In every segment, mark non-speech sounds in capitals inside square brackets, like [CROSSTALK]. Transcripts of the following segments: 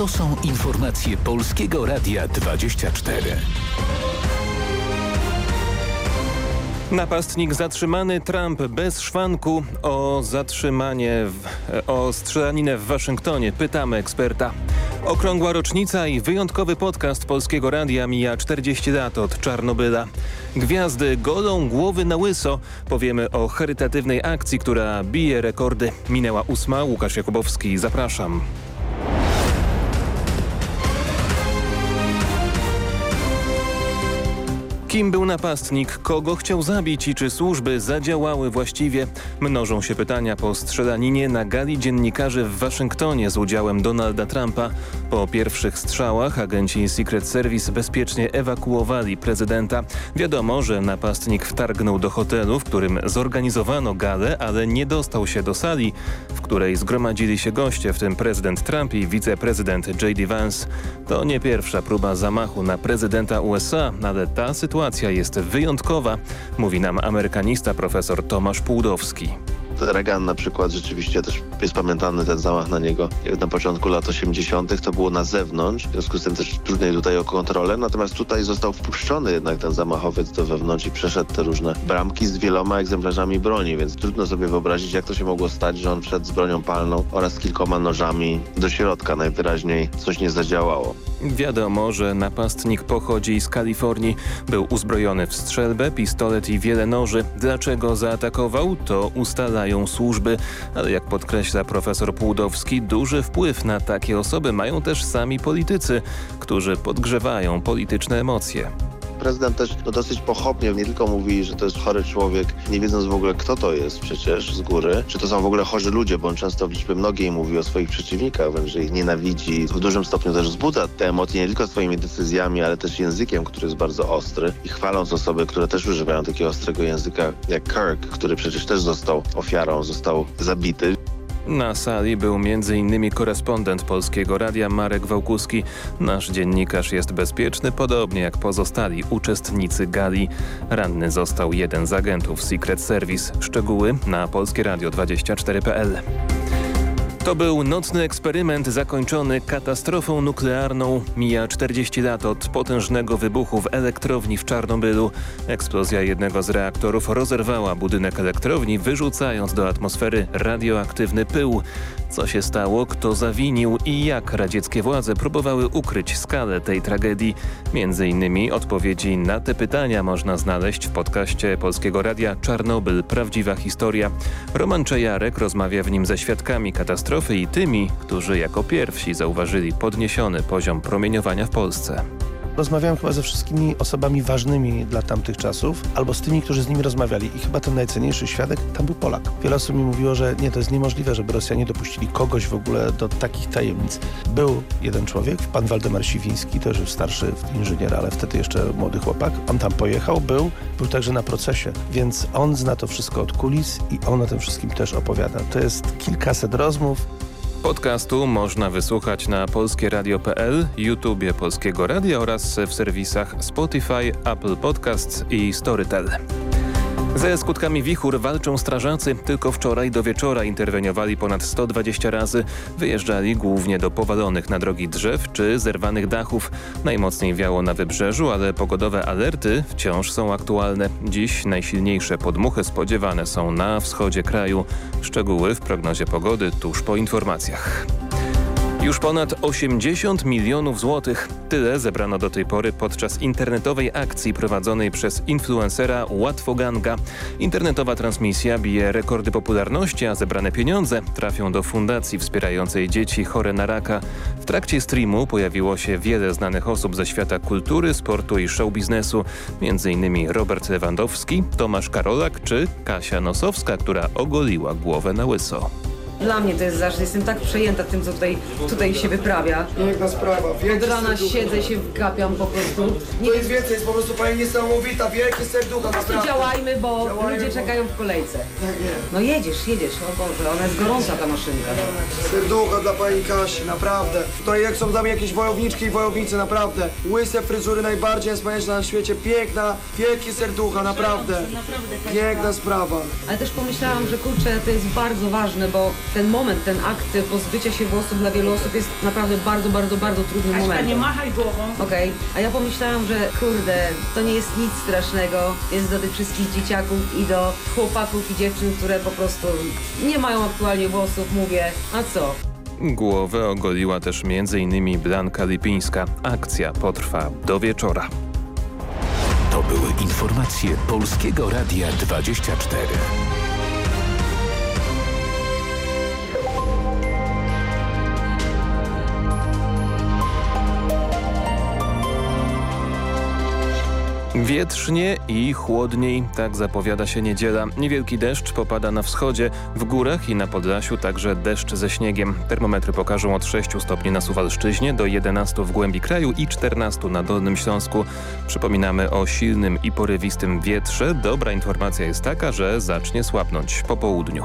To są informacje Polskiego Radia 24. Napastnik zatrzymany, Trump bez szwanku o zatrzymanie, w, o strzelaninę w Waszyngtonie. Pytamy eksperta. Okrągła rocznica i wyjątkowy podcast Polskiego Radia mija 40 lat od Czarnobyla. Gwiazdy golą głowy na łyso. Powiemy o charytatywnej akcji, która bije rekordy. Minęła ósma. Łukasz Jakubowski. Zapraszam. Kim był napastnik? Kogo chciał zabić i czy służby zadziałały właściwie? Mnożą się pytania po strzelaninie na gali dziennikarzy w Waszyngtonie z udziałem Donalda Trumpa. Po pierwszych strzałach agenci Secret Service bezpiecznie ewakuowali prezydenta. Wiadomo, że napastnik wtargnął do hotelu, w którym zorganizowano galę, ale nie dostał się do sali, w której zgromadzili się goście, w tym prezydent Trump i wiceprezydent J.D. Vance. To nie pierwsza próba zamachu na prezydenta USA, ale ta sytuacja sytuacja jest wyjątkowa, mówi nam amerykanista profesor Tomasz Płudowski. Reagan na przykład rzeczywiście też jest pamiętany ten zamach na niego. Na początku lat 80. to było na zewnątrz, w związku z tym też trudniej tutaj o kontrolę, natomiast tutaj został wpuszczony jednak ten zamachowiec do wewnątrz i przeszedł te różne bramki z wieloma egzemplarzami broni, więc trudno sobie wyobrazić, jak to się mogło stać, że on wszedł z bronią palną oraz kilkoma nożami do środka. Najwyraźniej coś nie zadziałało. Wiadomo, że napastnik pochodzi z Kalifornii. Był uzbrojony w strzelbę, pistolet i wiele noży. Dlaczego zaatakował, to ustalają służby. Ale jak podkreśla profesor Płudowski, duży wpływ na takie osoby mają też sami politycy, którzy podgrzewają polityczne emocje prezydent też no, dosyć pochopnie nie tylko mówi, że to jest chory człowiek, nie wiedząc w ogóle kto to jest przecież z góry, czy to są w ogóle chorzy ludzie, bo on często w liczbie mnogiej mówi o swoich przeciwnikach, wręcz ich nienawidzi. W dużym stopniu też wzbudza te emocje nie tylko swoimi decyzjami, ale też językiem, który jest bardzo ostry i chwaląc osoby, które też używają takiego ostrego języka jak Kirk, który przecież też został ofiarą, został zabity. Na sali był m.in. korespondent Polskiego Radia Marek Wałkuski. Nasz dziennikarz jest bezpieczny, podobnie jak pozostali uczestnicy gali. Ranny został jeden z agentów Secret Service. Szczegóły na polskieradio24.pl. To był nocny eksperyment zakończony katastrofą nuklearną. Mija 40 lat od potężnego wybuchu w elektrowni w Czarnobylu. Eksplozja jednego z reaktorów rozerwała budynek elektrowni, wyrzucając do atmosfery radioaktywny pył. Co się stało, kto zawinił i jak radzieckie władze próbowały ukryć skalę tej tragedii? Między innymi odpowiedzi na te pytania można znaleźć w podcaście Polskiego Radia Czarnobyl – Prawdziwa historia. Roman Czejarek rozmawia w nim ze świadkami katastrofy i tymi, którzy jako pierwsi zauważyli podniesiony poziom promieniowania w Polsce. Rozmawiałem chyba ze wszystkimi osobami ważnymi dla tamtych czasów, albo z tymi, którzy z nimi rozmawiali. I chyba ten najcenniejszy świadek tam był Polak. Wiele osób mi mówiło, że nie, to jest niemożliwe, żeby Rosjanie dopuścili kogoś w ogóle do takich tajemnic. Był jeden człowiek, pan Waldemar Siwiński, to już starszy inżynier, ale wtedy jeszcze młody chłopak. On tam pojechał, był, był także na procesie, więc on zna to wszystko od kulis i on o tym wszystkim też opowiada. To jest kilkaset rozmów, Podcastu można wysłuchać na polskieradio.pl, YouTubie Polskiego Radia oraz w serwisach Spotify, Apple Podcasts i Storytel. Ze skutkami wichur walczą strażacy. Tylko wczoraj do wieczora interweniowali ponad 120 razy. Wyjeżdżali głównie do powalonych na drogi drzew czy zerwanych dachów. Najmocniej wiało na wybrzeżu, ale pogodowe alerty wciąż są aktualne. Dziś najsilniejsze podmuchy spodziewane są na wschodzie kraju. Szczegóły w prognozie pogody tuż po informacjach. Już ponad 80 milionów złotych. Tyle zebrano do tej pory podczas internetowej akcji prowadzonej przez influencera Łatwoganga. Internetowa transmisja bije rekordy popularności, a zebrane pieniądze trafią do fundacji wspierającej dzieci chore na raka. W trakcie streamu pojawiło się wiele znanych osób ze świata kultury, sportu i show biznesu, m.in. Robert Lewandowski, Tomasz Karolak czy Kasia Nosowska, która ogoliła głowę na łyso. Dla mnie to jest zawsze, jestem tak przejęta tym, co tutaj, tutaj się wyprawia. Piękna sprawa, Od rana siedzę, się wgapiam po prostu. Nie to jest więcej, jest po prostu pani niesamowita, wielkie serducha, Po prostu naprawdę. działajmy, bo Działajmy, ludzie bo- czekają w kolejce. Tak jest. No jedziesz, jedziesz, o Boże, ona jest gorąca ta maszynka. Serducha dla pani Kasi, naprawdę. Tutaj jak są dla mnie jakieś wojowniczki i wojownicy, naprawdę. Łyse fryzury najbardziej wspanialsze na świecie, piękna, wielkie serducha, naprawdę. Piękna sprawa. Ale też pomyślałam, że kurczę, to jest bardzo ważne, bo ten moment, ten akt pozbycia się włosów dla wielu osób jest naprawdę bardzo, bardzo, bardzo trudnym momentem. Okej, a ja pomyślałam, że kurde, to nie jest nic strasznego, więc do tych wszystkich dzieciaków i do chłopaków i dziewczyn, które po prostu nie mają aktualnie włosów, mówię, a co? Głowę ogoliła też m.in. Blanka Lipińska. Akcja potrwa do wieczora. To były informacje Polskiego Radia 24. Wietrznie i chłodniej, tak zapowiada się niedziela. Niewielki deszcz popada na wschodzie, w górach i na Podlasiu także deszcz ze śniegiem. Termometry pokażą od 6 stopni na Suwalszczyźnie do 11 w głębi kraju i 14 na Dolnym Śląsku. Przypominamy o silnym i porywistym wietrze. Dobra informacja jest taka, że zacznie słabnąć po południu.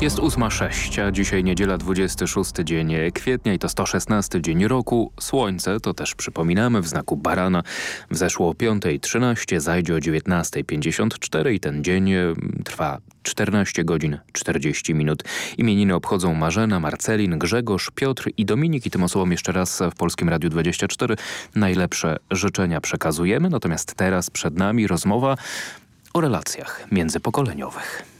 Jest 8.06, a dzisiaj niedziela 26 dzień kwietnia i to 116 dzień roku. Słońce, to też przypominamy, w znaku barana wzeszło o 5.13, zajdzie o 19.54 i ten dzień mm, trwa 14 godzin 40 minut. Imieniny obchodzą Marzena, Marcelin, Grzegorz, Piotr i Dominik i tym osobom jeszcze raz w Polskim Radiu 24 najlepsze życzenia przekazujemy. Natomiast teraz przed nami rozmowa o relacjach międzypokoleniowych.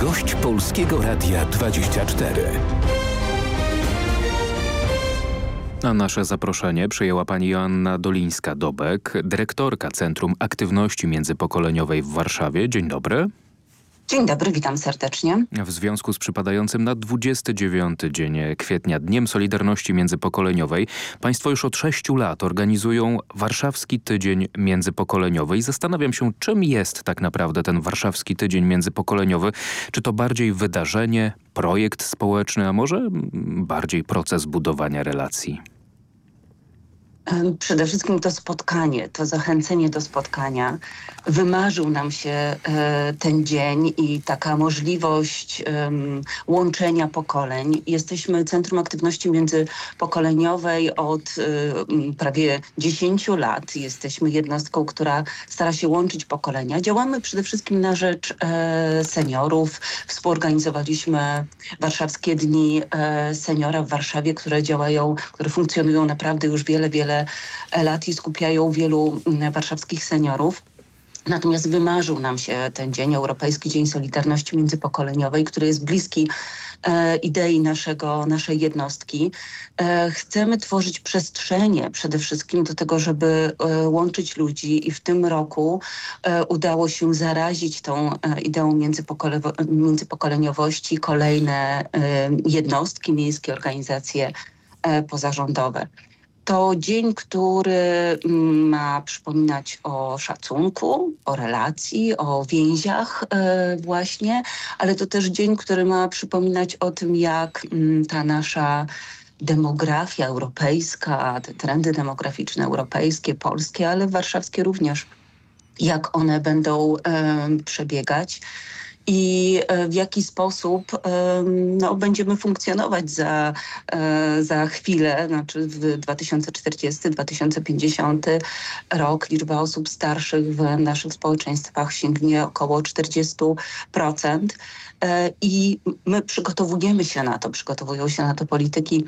Gość Polskiego Radia 24. Na nasze zaproszenie przyjęła pani Joanna Dolińska-Dobek, dyrektorka Centrum Aktywności Międzypokoleniowej w Warszawie. Dzień dobry. Dzień dobry, witam serdecznie. W związku z przypadającym na 29 dzień kwietnia Dniem Solidarności Międzypokoleniowej Państwo już od 6 lat organizują Warszawski Tydzień Międzypokoleniowy i zastanawiam się, czym jest tak naprawdę ten Warszawski Tydzień Międzypokoleniowy. Czy to bardziej wydarzenie, projekt społeczny, a może bardziej proces budowania relacji? Przede wszystkim to spotkanie, to zachęcenie do spotkania. Wymarzył nam się e, ten dzień i taka możliwość łączenia pokoleń. Jesteśmy Centrum Aktywności Międzypokoleniowej od e, prawie 10 lat. Jesteśmy jednostką, która stara się łączyć pokolenia. Działamy przede wszystkim na rzecz e, seniorów. Współorganizowaliśmy Warszawskie Dni Seniora w Warszawie, które działają, które funkcjonują naprawdę już wiele, wiele lat i skupiają wielu mm, warszawskich seniorów. Natomiast wymarzył nam się ten dzień, Europejski Dzień Solidarności Międzypokoleniowej, który jest bliski e, idei naszego, naszej jednostki. E, chcemy tworzyć przestrzenie przede wszystkim do tego, żeby e, łączyć ludzi i w tym roku e, udało się zarazić tą e, ideą międzypokole międzypokoleniowości kolejne e, jednostki, miejskie organizacje pozarządowe. To dzień, który mm, ma przypominać o szacunku, o relacji, o więziach e, właśnie, ale to też dzień, który ma przypominać o tym, jak mm, ta nasza demografia europejska, te trendy demograficzne europejskie, polskie, ale warszawskie również, jak one będą e, przebiegać i e, w jaki sposób no, będziemy funkcjonować za, e, za chwilę, znaczy w 2040-2050 rok liczba osób starszych w naszych społeczeństwach sięgnie około 40%. E, I my przygotowujemy się na to, przygotowują się na to polityki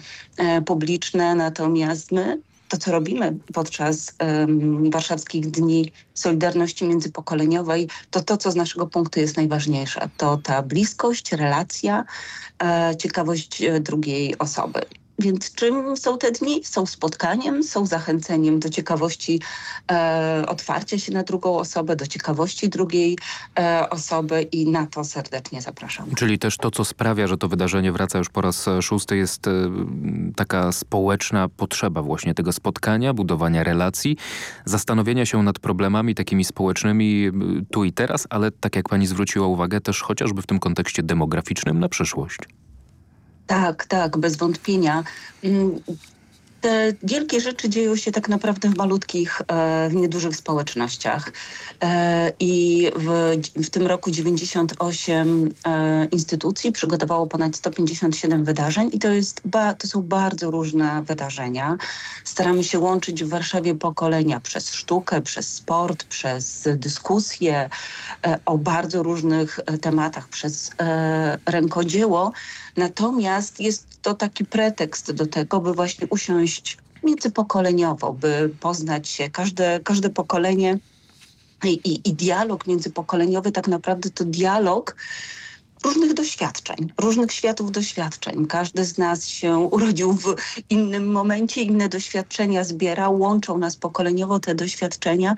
publiczne, natomiast my to, co robimy podczas um, warszawskich dni Solidarności Międzypokoleniowej, to to, co z naszego punktu jest najważniejsze. To ta bliskość, relacja, e, ciekawość e, drugiej osoby. Więc czym są te dni? Są spotkaniem, są zachęceniem do ciekawości e, otwarcia się na drugą osobę, do ciekawości drugiej e, osoby i na to serdecznie zapraszam. Czyli też to, co sprawia, że to wydarzenie wraca już po raz szósty, jest e, taka społeczna potrzeba właśnie tego spotkania, budowania relacji, zastanowienia się nad problemami takimi społecznymi e, tu i teraz, ale tak jak pani zwróciła uwagę, też chociażby w tym kontekście demograficznym na przyszłość. Tak, tak, bez wątpienia. Mm, te wielkie rzeczy dzieją się tak naprawdę w malutkich, e, w niedużych społecznościach. E, I w, w tym roku 98 e, instytucji przygotowało ponad 157 wydarzeń i to, jest ba, to są bardzo różne wydarzenia. Staramy się łączyć w Warszawie pokolenia przez sztukę, przez sport, przez dyskusje o bardzo różnych tematach, przez rękodzieło. Natomiast jest to taki pretekst do tego, by właśnie usiąść międzypokoleniowo, by poznać się. Każde, każde pokolenie i, i, i dialog międzypokoleniowy tak naprawdę to dialog różnych doświadczeń, różnych światów doświadczeń. Każdy z nas się urodził w innym momencie, inne doświadczenia zbiera, łączą nas pokoleniowo te doświadczenia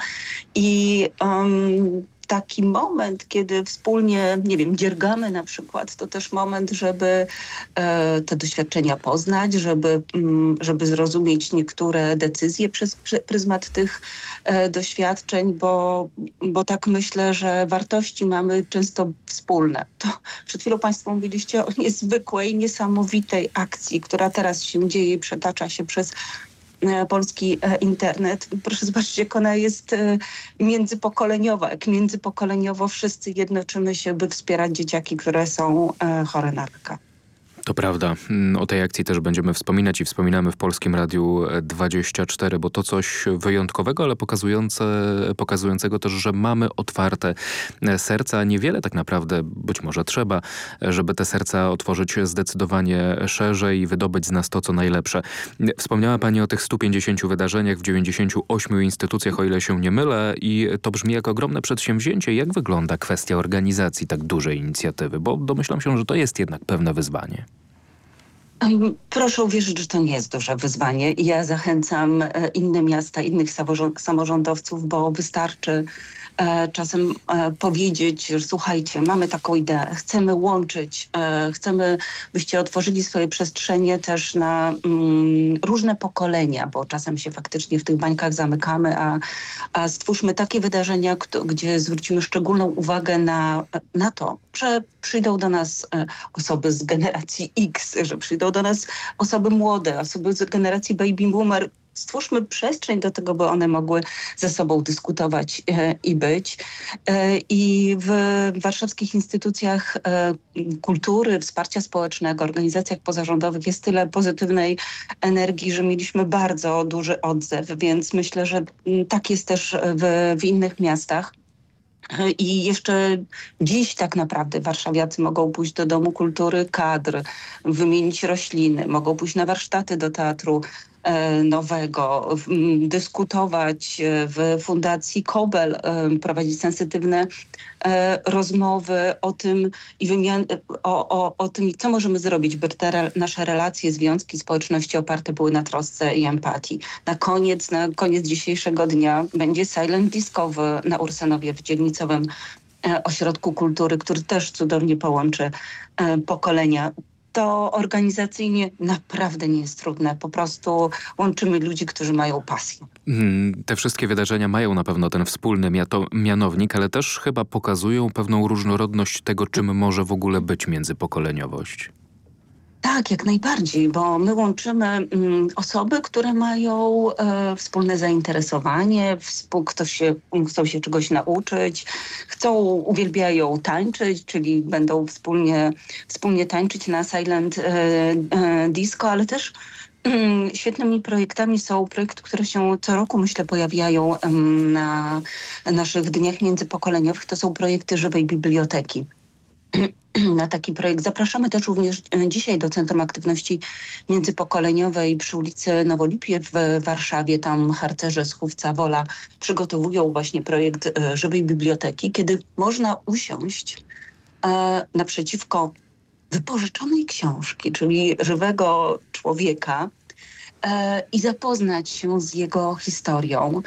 i um, taki moment, kiedy wspólnie, nie wiem, dziergamy na przykład, to też moment, żeby e, te doświadczenia poznać, żeby, mm, żeby zrozumieć niektóre decyzje przez pryzmat tych e, doświadczeń, bo, bo tak myślę, że wartości mamy często wspólne. To przed chwilą Państwo mówiliście o niezwykłej, niesamowitej akcji, która teraz się dzieje i przetacza się przez polski e, internet. Proszę zobaczyć, jak ona jest e, międzypokoleniowa, jak międzypokoleniowo wszyscy jednoczymy się, by wspierać dzieciaki, które są chore na raka. To prawda. Mm, o tej akcji też będziemy wspominać i wspominamy w Polskim Radiu 24, bo to coś wyjątkowego, ale pokazujące, pokazującego też, że mamy otwarte serca. Niewiele tak naprawdę być może trzeba, żeby te serca otworzyć zdecydowanie szerzej i wydobyć z nas to, co najlepsze. Wspomniała Pani o tych 150 wydarzeniach w 98 instytucjach, o ile się nie mylę i to brzmi jak ogromne przedsięwzięcie. Jak wygląda kwestia organizacji tak dużej inicjatywy? Bo domyślam się, że to jest jednak pewne wyzwanie. Proszę uwierzyć, że to nie jest duże wyzwanie. Ja zachęcam e, inne miasta, innych samorządowców, bo wystarczy czasem e, powiedzieć, że słuchajcie, mamy taką ideę, chcemy łączyć, e, chcemy, byście otworzyli swoje przestrzenie też na mm, różne pokolenia, bo czasem się faktycznie w tych bańkach zamykamy, a, a stwórzmy takie wydarzenia, gdzie zwrócimy szczególną uwagę na, na to, że przyjdą do nas osoby z generacji X, że przyjdą do nas osoby młode, osoby z generacji baby boomer, stwórzmy przestrzeń do tego, by one mogły ze sobą dyskutować e, i być. E, I w warszawskich instytucjach e, kultury, wsparcia społecznego, organizacjach pozarządowych jest tyle pozytywnej energii, że mieliśmy bardzo duży odzew, więc myślę, że mm, tak jest też w, w innych miastach. I jeszcze dziś tak naprawdę warszawiacy mogą pójść do Domu Kultury Kadr, wymienić rośliny, mogą pójść na warsztaty do teatru nowego, dyskutować e, w Fundacji Kobel, e, prowadzić sensytywne rozmowy o tym i wymian o, o, o tym, co możemy zrobić, by te nasze relacje, związki, społeczności oparte były na trosce i empatii. Na koniec, na koniec dzisiejszego dnia będzie Silent Discowy na Ursenowie w dzielnicowym ośrodku kultury, który też cudownie połączy pokolenia to organizacyjnie naprawdę nie jest trudne. Po prostu łączymy ludzi, którzy mają pasję. Hmm, te wszystkie wydarzenia mają na pewno ten wspólny mianownik, ale też chyba pokazują pewną różnorodność tego, czym może w ogóle być międzypokoleniowość. Tak, jak najbardziej, bo my łączymy mm, osoby, które mają e, wspólne zainteresowanie, współ, kto się, chcą się czegoś nauczyć, chcą, uwielbiają tańczyć, czyli będą wspólnie, wspólnie tańczyć na silent e, e, disco, ale też mm, Świetnymi projektami są projekty, które się co roku, myślę, pojawiają na naszych dniach międzypokoleniowych. To są projekty żywej biblioteki. [CLEARS THROAT] [CLEARS THROAT] na taki projekt. Zapraszamy też również e, dzisiaj do Centrum Aktywności Międzypokoleniowej przy ulicy Nowolipie w Warszawie. Tam harcerze z Chówca Wola przygotowują właśnie projekt e, Żywej Biblioteki, kiedy można usiąść e, naprzeciwko wypożyczonej książki, czyli żywego człowieka, i zapoznać się z jego historią,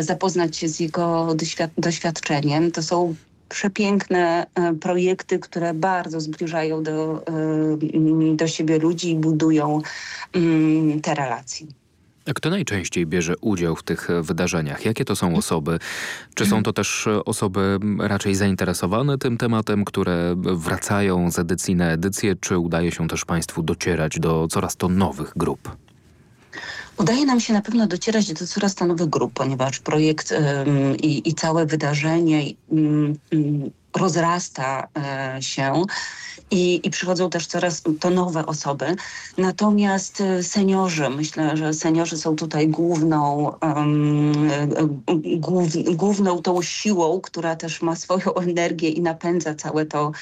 zapoznać się z jego doświadczeniem. To są przepiękne e, projekty, które bardzo zbliżają do, e, do siebie ludzi i budują mm, te relacje. Kto najczęściej bierze udział w tych wydarzeniach? Jakie to są osoby? Czy są to też osoby raczej zainteresowane tym tematem, które wracają z edycji na edycję, czy udaje się też Państwu docierać do coraz to nowych grup? Udaje nam się na pewno docierać do coraz to nowych grup, ponieważ projekt i, i, całe wydarzenie um, um, rozrasta e, się i, i przychodzą też coraz to nowe osoby. Natomiast e, seniorzy, myślę, że seniorzy są tutaj główną, um, głów, główną tą siłą, która też ma swoją energię i napędza całe to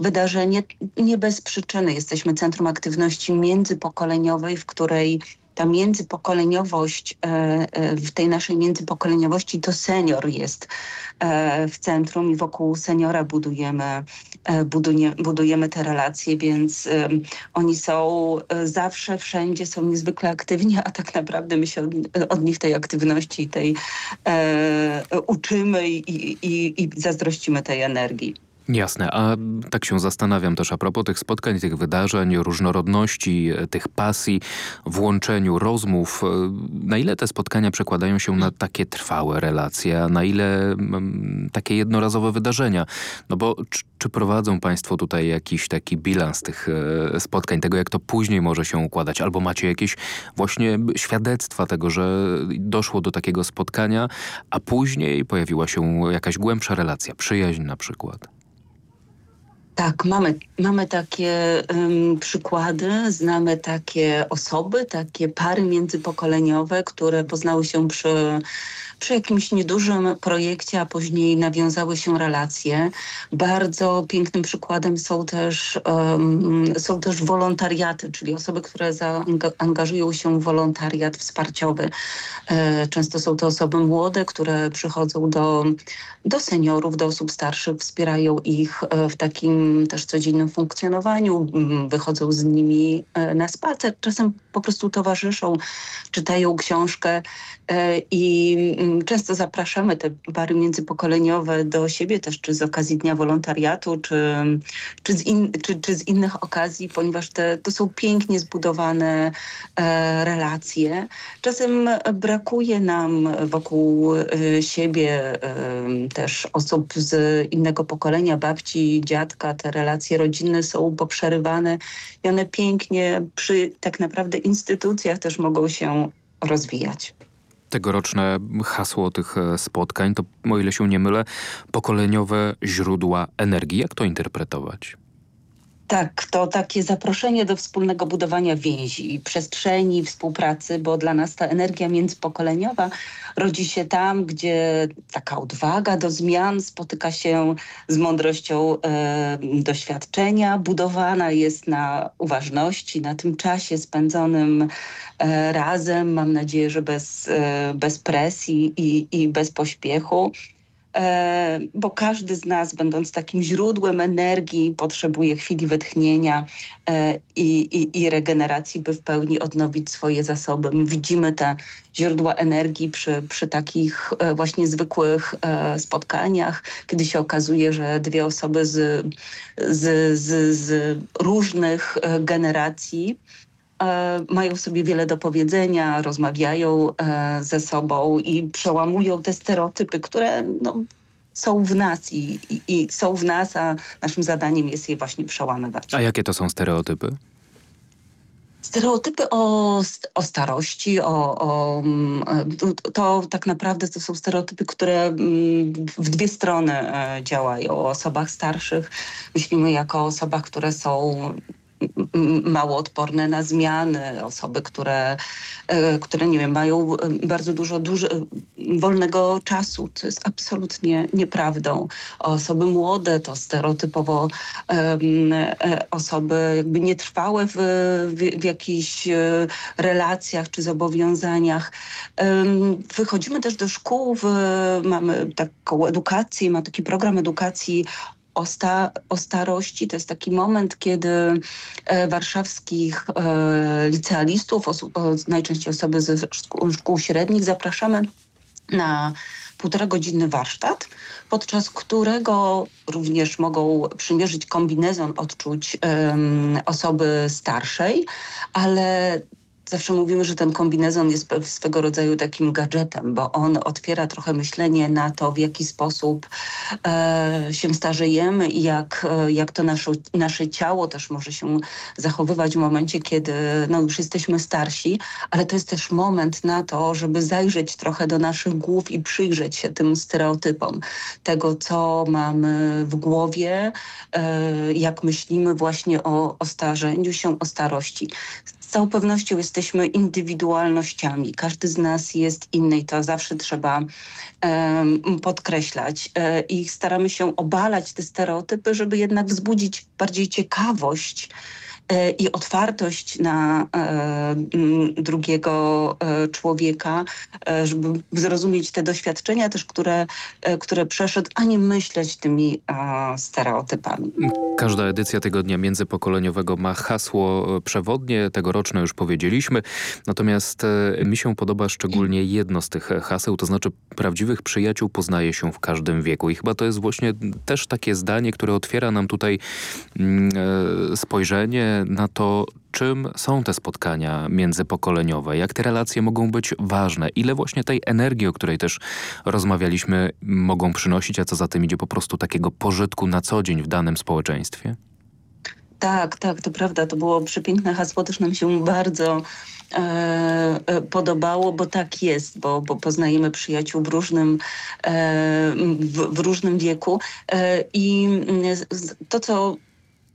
wydarzenie. Nie bez przyczyny jesteśmy Centrum Aktywności Międzypokoleniowej, w której ta międzypokoleniowość, e, e, w tej naszej międzypokoleniowości to senior jest e, w centrum i wokół seniora budujemy, budujemy, te relacje, więc oni są zawsze, wszędzie, są niezwykle aktywni, a tak naprawdę my się od, nich tej aktywności tej uczymy i, i, i zazdrościmy tej energii. Jasne, a tak się zastanawiam też a propos tych spotkań, tych wydarzeń, różnorodności, tych pasji, włączeniu rozmów. Na ile te spotkania przekładają się na takie trwałe relacje, a na ile m, takie jednorazowe wydarzenia? No bo czy, czy, prowadzą Państwo tutaj jakiś taki bilans tych e, spotkań, tego jak to później może się układać? Albo macie jakieś właśnie świadectwa tego, że doszło do takiego spotkania, a później pojawiła się jakaś głębsza relacja, przyjaźń na przykład? Tak, mamy, mamy takie um, przykłady, znamy takie osoby, takie pary międzypokoleniowe, które poznały się przy przy jakimś niedużym projekcie, a później nawiązały się relacje. Bardzo pięknym przykładem są też, um, są też wolontariaty, czyli osoby, które zaangażują się w wolontariat wsparciowy. E, często są to osoby młode, które przychodzą do, do seniorów, do osób starszych, wspierają ich e, w takim też codziennym funkcjonowaniu, wychodzą z nimi e, na spacer, czasem po prostu towarzyszą, czytają książkę i często zapraszamy te pary międzypokoleniowe do siebie też, czy z okazji Dnia Wolontariatu, czy, czy, z, in, czy, czy z innych okazji, ponieważ te, to są pięknie zbudowane e, relacje. Czasem brakuje nam wokół e, siebie e, też osób z innego pokolenia, babci, dziadka. Te relacje rodzinne są poprzerywane i one pięknie przy tak naprawdę instytucjach też mogą się rozwijać tegoroczne hasło tych e, spotkań to, o ile się nie mylę, pokoleniowe źródła energii. Jak to interpretować? Tak, to takie zaproszenie do wspólnego budowania więzi, przestrzeni, współpracy, bo dla nas ta energia międzypokoleniowa rodzi się tam, gdzie taka odwaga do zmian spotyka się z mądrością e, doświadczenia, budowana jest na uważności, na tym czasie spędzonym e, razem, mam nadzieję, że bez, e, bez presji i, i bez pośpiechu. E, bo każdy z nas, będąc takim źródłem energii, potrzebuje chwili wytchnienia e, i, i, i regeneracji, by w pełni odnowić swoje zasoby. My widzimy te źródła energii przy, przy takich e, właśnie zwykłych spotkaniach, kiedy się okazuje, że dwie osoby z, z, z, z różnych generacji mają sobie wiele do powiedzenia, rozmawiają e, ze sobą i przełamują te stereotypy, które no, są w nas i, i, i, są w nas, a naszym zadaniem jest je właśnie przełamywać. A jakie to są stereotypy? Stereotypy o, o starości, o, o, mm, to tak naprawdę to są stereotypy, które mm, w dwie strony e, działają. O osobach starszych myślimy jako o osobach, które są mało odporne na zmiany, osoby, które, e, które nie wiem, mają e, bardzo dużo, dużo wolnego czasu, co jest absolutnie nieprawdą. Osoby młode to stereotypowo osoby jakby nietrwałe w, w, w jakichś relacjach czy zobowiązaniach. Wychodzimy też do szkół, w, mamy taką edukację, ma taki program edukacji o, sta, o starości. To jest taki moment, kiedy e, warszawskich e, licealistów, osób, najczęściej osoby ze szkół, szkół średnich zapraszamy na półtora godziny warsztat, podczas którego również mogą przymierzyć kombinezon odczuć um, osoby starszej, ale zawsze mówimy, że ten kombinezon jest swego rodzaju takim gadżetem, bo on otwiera trochę myślenie na to, w jaki sposób e, się starzejemy i jak, e, jak to nasze, nasze ciało też może się zachowywać w momencie, kiedy no, już jesteśmy starsi, ale to jest też moment na to, żeby zajrzeć trochę do naszych głów i przyjrzeć się tym stereotypom tego, co mamy w głowie, e, jak myślimy właśnie o, o starzeniu się, o starości z całą pewnością jesteśmy indywidualnościami. Każdy z nas jest inny i to zawsze trzeba um, podkreślać. E, I staramy się obalać te stereotypy, żeby jednak wzbudzić bardziej ciekawość i otwartość na e, drugiego e, człowieka, żeby zrozumieć te doświadczenia też, które, które przeszedł, a nie myśleć tymi stereotypami. Każda edycja Tygodnia Międzypokoleniowego ma hasło przewodnie, tegoroczne już powiedzieliśmy, natomiast mi się podoba szczególnie jedno z tych haseł, to znaczy prawdziwych przyjaciół poznaje się w każdym wieku i chyba to jest właśnie też takie zdanie, które otwiera nam tutaj mm, spojrzenie na to, czym są te spotkania międzypokoleniowe, jak te relacje mogą być ważne, ile właśnie tej energii, o której też rozmawialiśmy, mogą przynosić, a co za tym idzie po prostu takiego pożytku na co dzień w danym społeczeństwie? Tak, tak, to prawda. To było przepiękne hasło, też nam się bardzo e, e podobało, bo tak jest, bo, bo poznajemy przyjaciół w różnym, e, w, w, różnym wieku. E, I to, co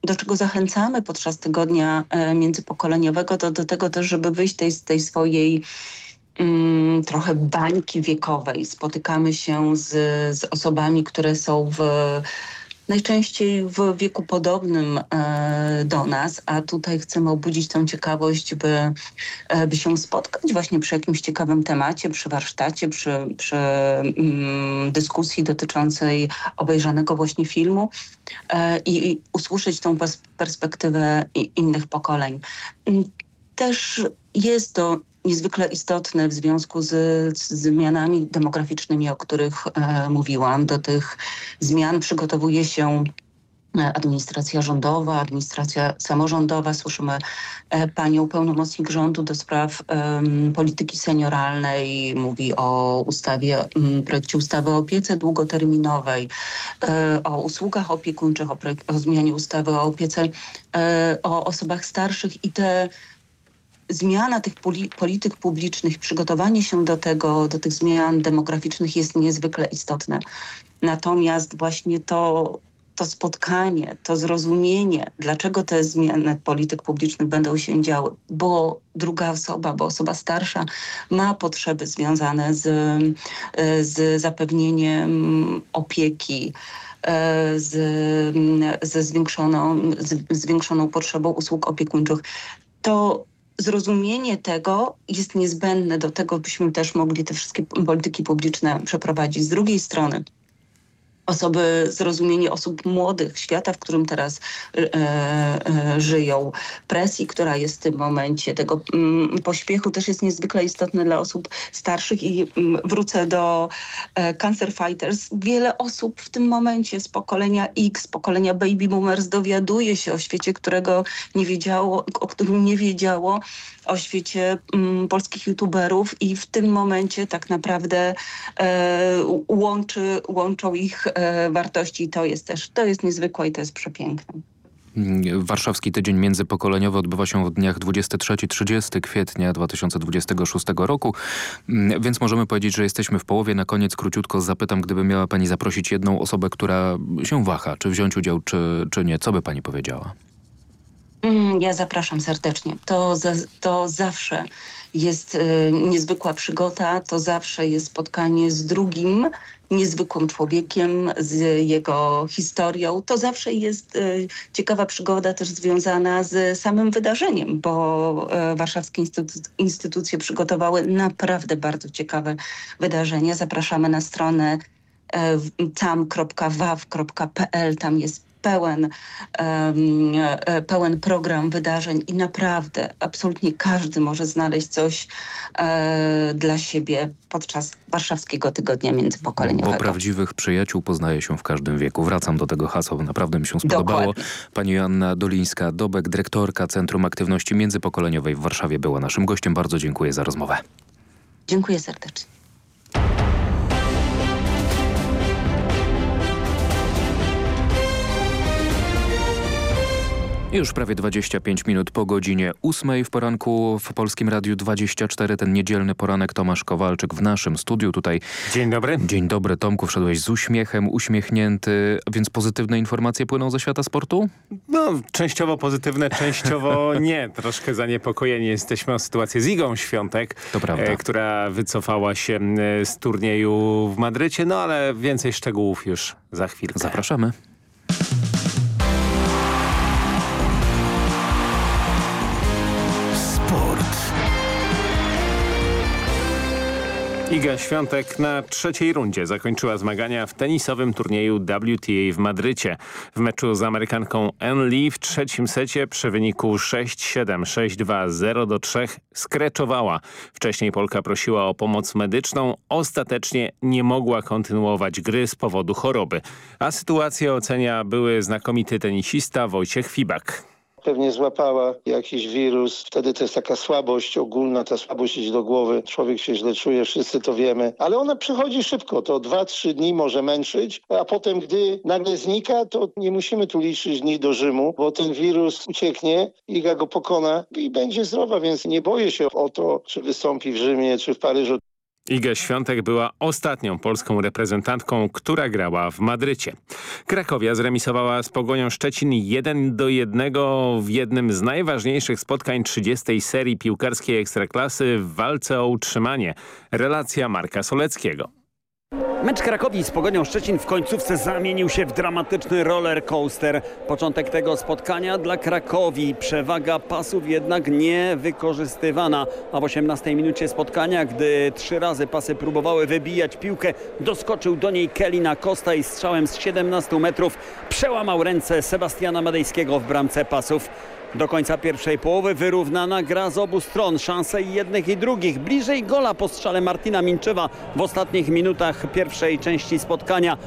do czego zachęcamy podczas tygodnia e, międzypokoleniowego, to do tego też, żeby wyjść tej, z tej swojej mm, trochę bańki wiekowej. Spotykamy się z, z osobami, które są w najczęściej w wieku podobnym e, do nas, a tutaj chcemy obudzić tą ciekawość, by, e, by się spotkać właśnie przy jakimś ciekawym temacie, przy warsztacie, przy, przy mm, dyskusji dotyczącej obejrzanego właśnie filmu e, i, i usłyszeć tą perspektywę innych pokoleń. Też jest to niezwykle istotne w związku z, z zmianami demograficznymi, o których e, mówiłam. Do tych zmian przygotowuje się e, administracja rządowa, administracja samorządowa. Słyszymy e, panią pełnomocnik rządu do spraw polityki senioralnej. Mówi o ustawie, projekcie ustawy o opiece długoterminowej, o usługach opiekuńczych, o, o zmianie ustawy o opiece o osobach starszych i te zmiana tych polityk publicznych, przygotowanie się do tego, do tych zmian demograficznych jest niezwykle istotne. Natomiast właśnie to, to spotkanie, to zrozumienie, dlaczego te zmiany polityk publicznych będą się działy, bo druga osoba, bo osoba starsza ma potrzeby związane z, z zapewnieniem opieki, z, ze zwiększoną, z zwiększoną potrzebą usług opiekuńczych, to zrozumienie tego jest niezbędne do tego, byśmy też mogli te wszystkie polityki publiczne przeprowadzić. Z drugiej strony osoby, zrozumienie osób młodych, świata, w którym teraz e, e, żyją, presji, która jest w tym momencie, tego mm, pośpiechu też jest niezwykle istotne dla osób starszych. I mm, wrócę do e, Cancer Fighters. Wiele osób w tym momencie z pokolenia X, pokolenia baby boomers dowiaduje się o świecie, którego nie wiedziało, o którym nie wiedziało, o świecie mm, polskich youtuberów. I w tym momencie tak naprawdę e, łączy, łączą ich wartości. To jest też, to jest niezwykłe i to jest przepiękne. Warszawski Tydzień Międzypokoleniowy odbywa się w dniach 23-30 kwietnia 2026 roku, mm, więc możemy powiedzieć, że jesteśmy w połowie. Na koniec króciutko zapytam, gdyby miała Pani zaprosić jedną osobę, która się waha, czy wziąć udział, czy, czy nie. Co by Pani powiedziała? Mm, ja zapraszam serdecznie. To, za, to zawsze jest y, niezwykła przygoda, to zawsze jest spotkanie z drugim niezwykłym człowiekiem, z jego historią. To zawsze jest y, ciekawa przygoda też związana z samym wydarzeniem, bo y, warszawskie instytu instytucje przygotowały naprawdę bardzo ciekawe wydarzenia. Zapraszamy na stronę tam.waw.pl. Tam jest pełen, pełen program wydarzeń i naprawdę absolutnie każdy może znaleźć coś dla siebie podczas Warszawskiego Tygodnia Międzypokoleniowego. Bo prawdziwych przyjaciół poznaje się w każdym wieku. Wracam do tego hasła, naprawdę mi się spodobało. Dokładnie. Pani Joanna Dolińska-Dobek, dyrektorka Centrum Aktywności Międzypokoleniowej w Warszawie była naszym gościem. Bardzo dziękuję za rozmowę. Dziękuję serdecznie. Już prawie 25 minut po godzinie 8 w poranku w Polskim Radiu 24. Ten niedzielny poranek Tomasz Kowalczyk w naszym studiu tutaj. Dzień dobry. Dzień dobry Tomku, wszedłeś z uśmiechem, uśmiechnięty, więc pozytywne informacje płyną ze świata sportu? No, częściowo pozytywne, częściowo [LAUGHS] nie. Troszkę zaniepokojeni jesteśmy o sytuację z Igą Świątek, e, która wycofała się e, z turnieju w Madrycie, no ale więcej szczegółów już za chwilkę. Zapraszamy. Iga Świątek na trzeciej rundzie zakończyła zmagania w tenisowym turnieju WTA w Madrycie. W meczu z Amerykanką Ann Lee w trzecim secie przy wyniku 6-7, 6-2, 0-3 skreczowała. Wcześniej Polka prosiła o pomoc medyczną. Ostatecznie nie mogła kontynuować gry z powodu choroby. A sytuację ocenia były znakomity tenisista Wojciech Fibak pewnie złapała jakiś wirus. Wtedy to jest taka słabość ogólna, ta słabość idzie do głowy. Człowiek się źle czuje, wszyscy to wiemy. Ale ona przychodzi szybko, to dwa, trzy dni może męczyć, a potem gdy nagle znika, to nie musimy tu liczyć dni do Rzymu, bo ten wirus ucieknie, Iga go pokona i będzie zdrowa, więc nie boję się o to, czy wystąpi w Rzymie, czy w Paryżu. Iga Świątek była ostatnią polską reprezentantką, która grała w Madrycie. Krakowia zremisowała z Pogonią Szczecin 1 do 1 w jednym z najważniejszych spotkań 30. serii piłkarskiej Ekstraklasy w walce o utrzymanie. Relacja Marka Soleckiego. Mecz Krakowi z Pogonią Szczecin w końcówce zamienił się w dramatyczny roller coaster. Początek tego spotkania dla Krakowi. Przewaga pasów jednak nie wykorzystywana. A w 18 minucie spotkania, gdy trzy razy pasy próbowały wybijać piłkę, doskoczył do niej Kelina Costa i strzałem z 17 metrów przełamał ręce Sebastiana Madejskiego w bramce pasów. Do końca pierwszej połowy wyrównana gra z obu stron. Szanse jednych i drugich. Bliżej gola po strzale Martina Minczewa w ostatnich minutach pierwszej części spotkania.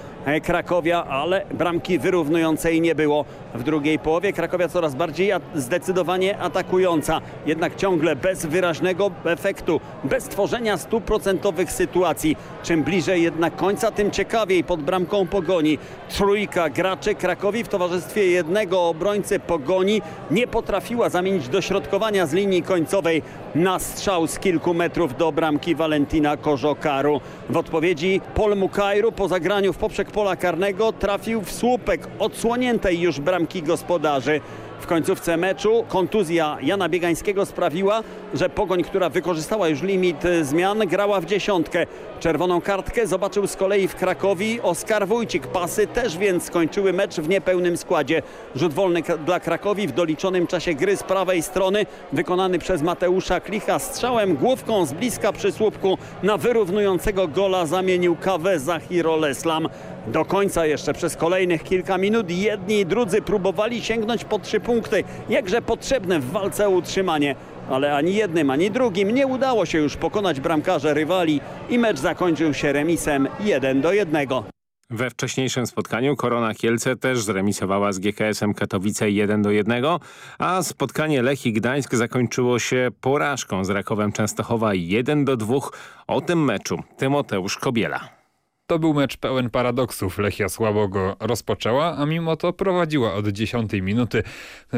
Krakowia, ale bramki wyrównującej nie było. W drugiej połowie Krakowia coraz bardziej zdecydowanie atakująca, jednak ciągle bez wyraźnego efektu, bez tworzenia stuprocentowych sytuacji. Czym bliżej jednak końca, tym ciekawiej pod bramką Pogoni. Trójka graczy Krakowi w towarzystwie jednego obrońcy Pogoni nie potrafiła zamienić dośrodkowania z linii końcowej na strzał z kilku metrów do bramki Valentina Korzokaru. W odpowiedzi Pol Mukajru po zagraniu w poprzek pola karnego trafił w słupek odsłoniętej już bramki gospodarzy. W końcówce meczu kontuzja Jana Biegańskiego sprawiła, że Pogoń, która wykorzystała już limit zmian, grała w dziesiątkę. Czerwoną kartkę zobaczył z kolei w Krakowi Oskar Wójcik. Pasy też więc skończyły mecz w niepełnym składzie. Rzut wolny dla Krakowi w doliczonym czasie gry z prawej strony, wykonany przez Mateusza Klicha strzałem główką z bliska przy słupku na wyrównującego gola zamienił kawę Zahiro Leslam. Do końca jeszcze przez kolejnych kilka minut jedni i drudzy próbowali sięgnąć po trzy punkty, jakże potrzebne w walce o utrzymanie. Ale ani jednym, ani drugim nie udało się już pokonać bramkarza rywali i mecz zakończył się remisem 1 do 1. We wcześniejszym spotkaniu Korona Kielce też zremisowała z GKS-em Katowice 1 do 1, a spotkanie Lech i Gdańsk zakończyło się porażką z Rakowem Częstochowa 1 do 2. O tym meczu Tymoteusz Kobiela. To był mecz pełen paradoksów. Lechia słabo go rozpoczęła, a mimo to prowadziła od 10 minuty.